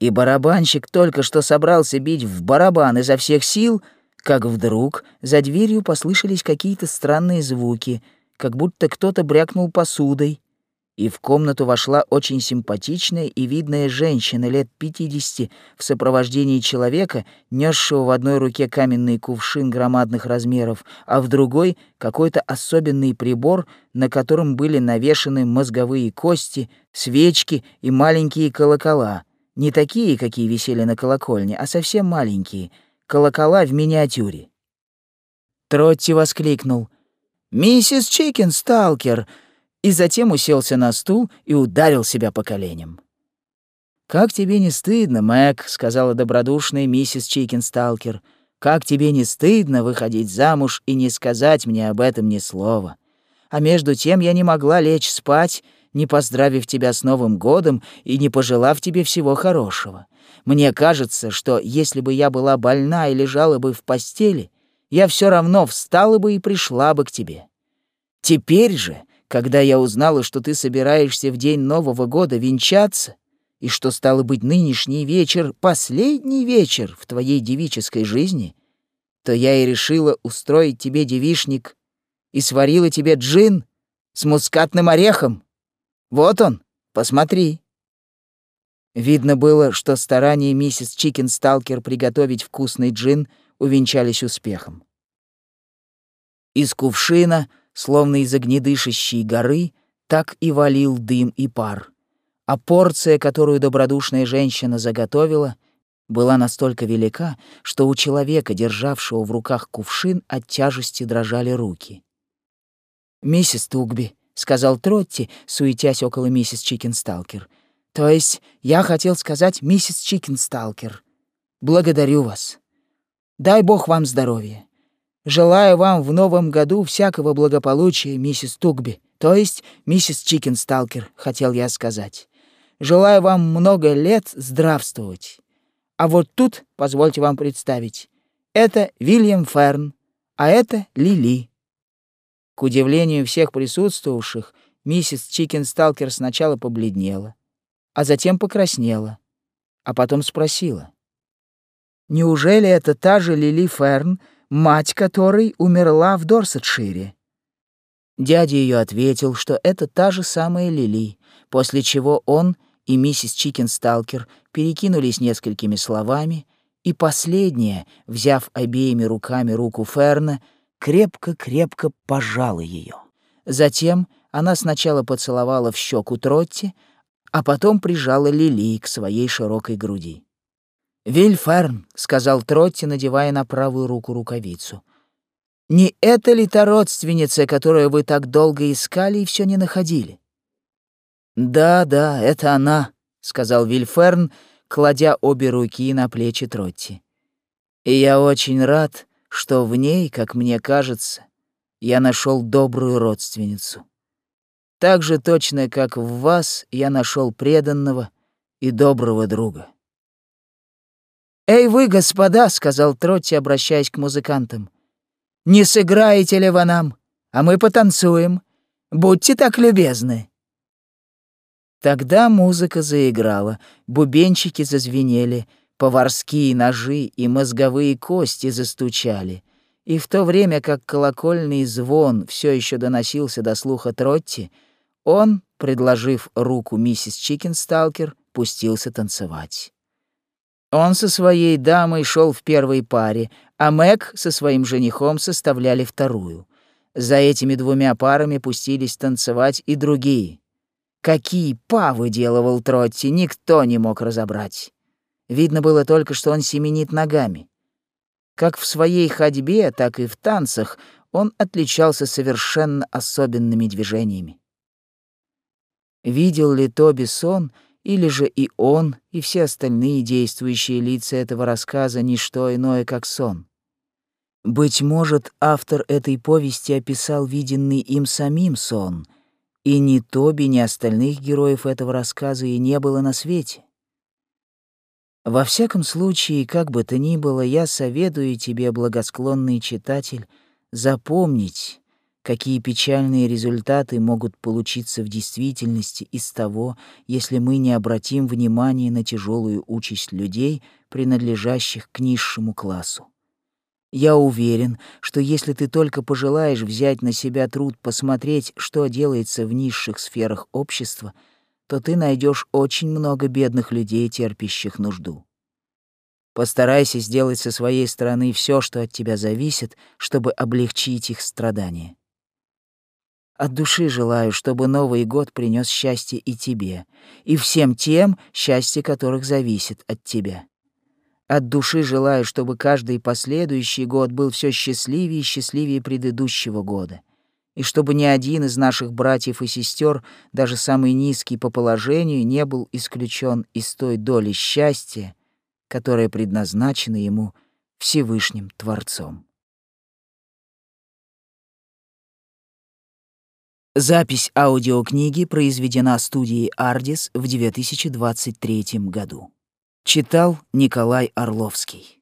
S1: и барабанщик только что собрался бить в барабан изо всех сил, как вдруг за дверью послышались какие-то странные звуки, как будто кто-то брякнул посудой, и в комнату вошла очень симпатичная и видная женщина лет пятидесяти в сопровождении человека, несшего в одной руке каменный кувшин громадных размеров, а в другой — какой-то особенный прибор, на котором были навешаны мозговые кости, свечки и маленькие колокола. Не такие, какие висели на колокольне, а совсем маленькие, колокола в миниатюре. Тротти воскликнул. «Миссис Чикен, сталкер!» И затем уселся на стул и ударил себя по коленям. «Как тебе не стыдно, Мэг», — сказала добродушная миссис Чикенсталкер, «как тебе не стыдно выходить замуж и не сказать мне об этом ни слова. А между тем я не могла лечь спать, не поздравив тебя с Новым годом и не пожелав тебе всего хорошего. Мне кажется, что если бы я была больна и лежала бы в постели, я все равно встала бы и пришла бы к тебе. Теперь же когда я узнала, что ты собираешься в день Нового года венчаться, и что, стало быть, нынешний вечер — последний вечер в твоей девической жизни, то я и решила устроить тебе девишник и сварила тебе джин с мускатным орехом. Вот он, посмотри». Видно было, что старания миссис Чикенсталкер приготовить вкусный джин увенчались успехом. Из кувшина — словно из огнедышащей горы, так и валил дым и пар. А порция, которую добродушная женщина заготовила, была настолько велика, что у человека, державшего в руках кувшин, от тяжести дрожали руки. «Миссис Тугби», — сказал Тротти, суетясь около миссис Чикенсталкер. «То есть я хотел сказать миссис Чикенсталкер. Благодарю вас. Дай бог вам здоровья. Желаю вам в новом году всякого благополучия, миссис Тугби, то есть миссис Чикенсталкер, хотел я сказать. Желаю вам много лет здравствовать. А вот тут, позвольте вам представить, это Вильям Ферн, а это Лили. К удивлению всех присутствовавших, миссис Чикенсталкер сначала побледнела, а затем покраснела, а потом спросила. «Неужели это та же Лили Ферн, мать которой умерла в Дорсетшире. Дядя ее ответил, что это та же самая Лили, после чего он и миссис Чикенсталкер перекинулись несколькими словами, и последняя, взяв обеими руками руку Ферна, крепко-крепко пожала ее. Затем она сначала поцеловала в щеку Тротти, а потом прижала Лили к своей широкой груди. «Вильферн», — сказал Тротти, надевая на правую руку рукавицу. «Не это ли та родственница, которую вы так долго искали и все не находили?» «Да, да, это она», — сказал Вильферн, кладя обе руки на плечи Тротти. «И я очень рад, что в ней, как мне кажется, я нашел добрую родственницу. Так же точно, как в вас я нашел преданного и доброго друга». «Эй вы, господа!» — сказал Тротти, обращаясь к музыкантам. «Не сыграете ли вы нам? А мы потанцуем. Будьте так любезны!» Тогда музыка заиграла, бубенчики зазвенели, поварские ножи и мозговые кости застучали. И в то время как колокольный звон все еще доносился до слуха Тротти, он, предложив руку миссис Чикенсталкер, пустился танцевать. Он со своей дамой шел в первой паре, а Мэг со своим женихом составляли вторую. За этими двумя парами пустились танцевать и другие. Какие па выделывал Тротти, никто не мог разобрать. Видно было только, что он семенит ногами. Как в своей ходьбе, так и в танцах он отличался совершенно особенными движениями. Видел ли Тоби сон — или же и он, и все остальные действующие лица этого рассказа — не что иное, как сон. Быть может, автор этой повести описал виденный им самим сон, и ни Тоби, ни остальных героев этого рассказа и не было на свете. Во всяком случае, как бы то ни было, я советую тебе, благосклонный читатель, запомнить,
S2: какие печальные результаты могут получиться в действительности из того, если мы не обратим внимания на тяжелую участь людей, принадлежащих к низшему классу. Я уверен, что если ты только пожелаешь взять на себя труд посмотреть, что делается в низших сферах общества, то ты найдешь очень много бедных людей, терпящих нужду. Постарайся сделать со своей стороны все, что от тебя зависит, чтобы облегчить их страдания. От души желаю, чтобы Новый год принес счастье и тебе, и всем тем, счастье которых зависит от тебя. От души желаю, чтобы каждый последующий год был все счастливее и счастливее предыдущего года, и чтобы ни один из наших братьев и сестер, даже самый низкий по положению, не был исключен из той доли счастья, которая предназначена ему Всевышним Творцом. Запись аудиокниги произведена студией «Ардис» в 2023 году. Читал Николай Орловский.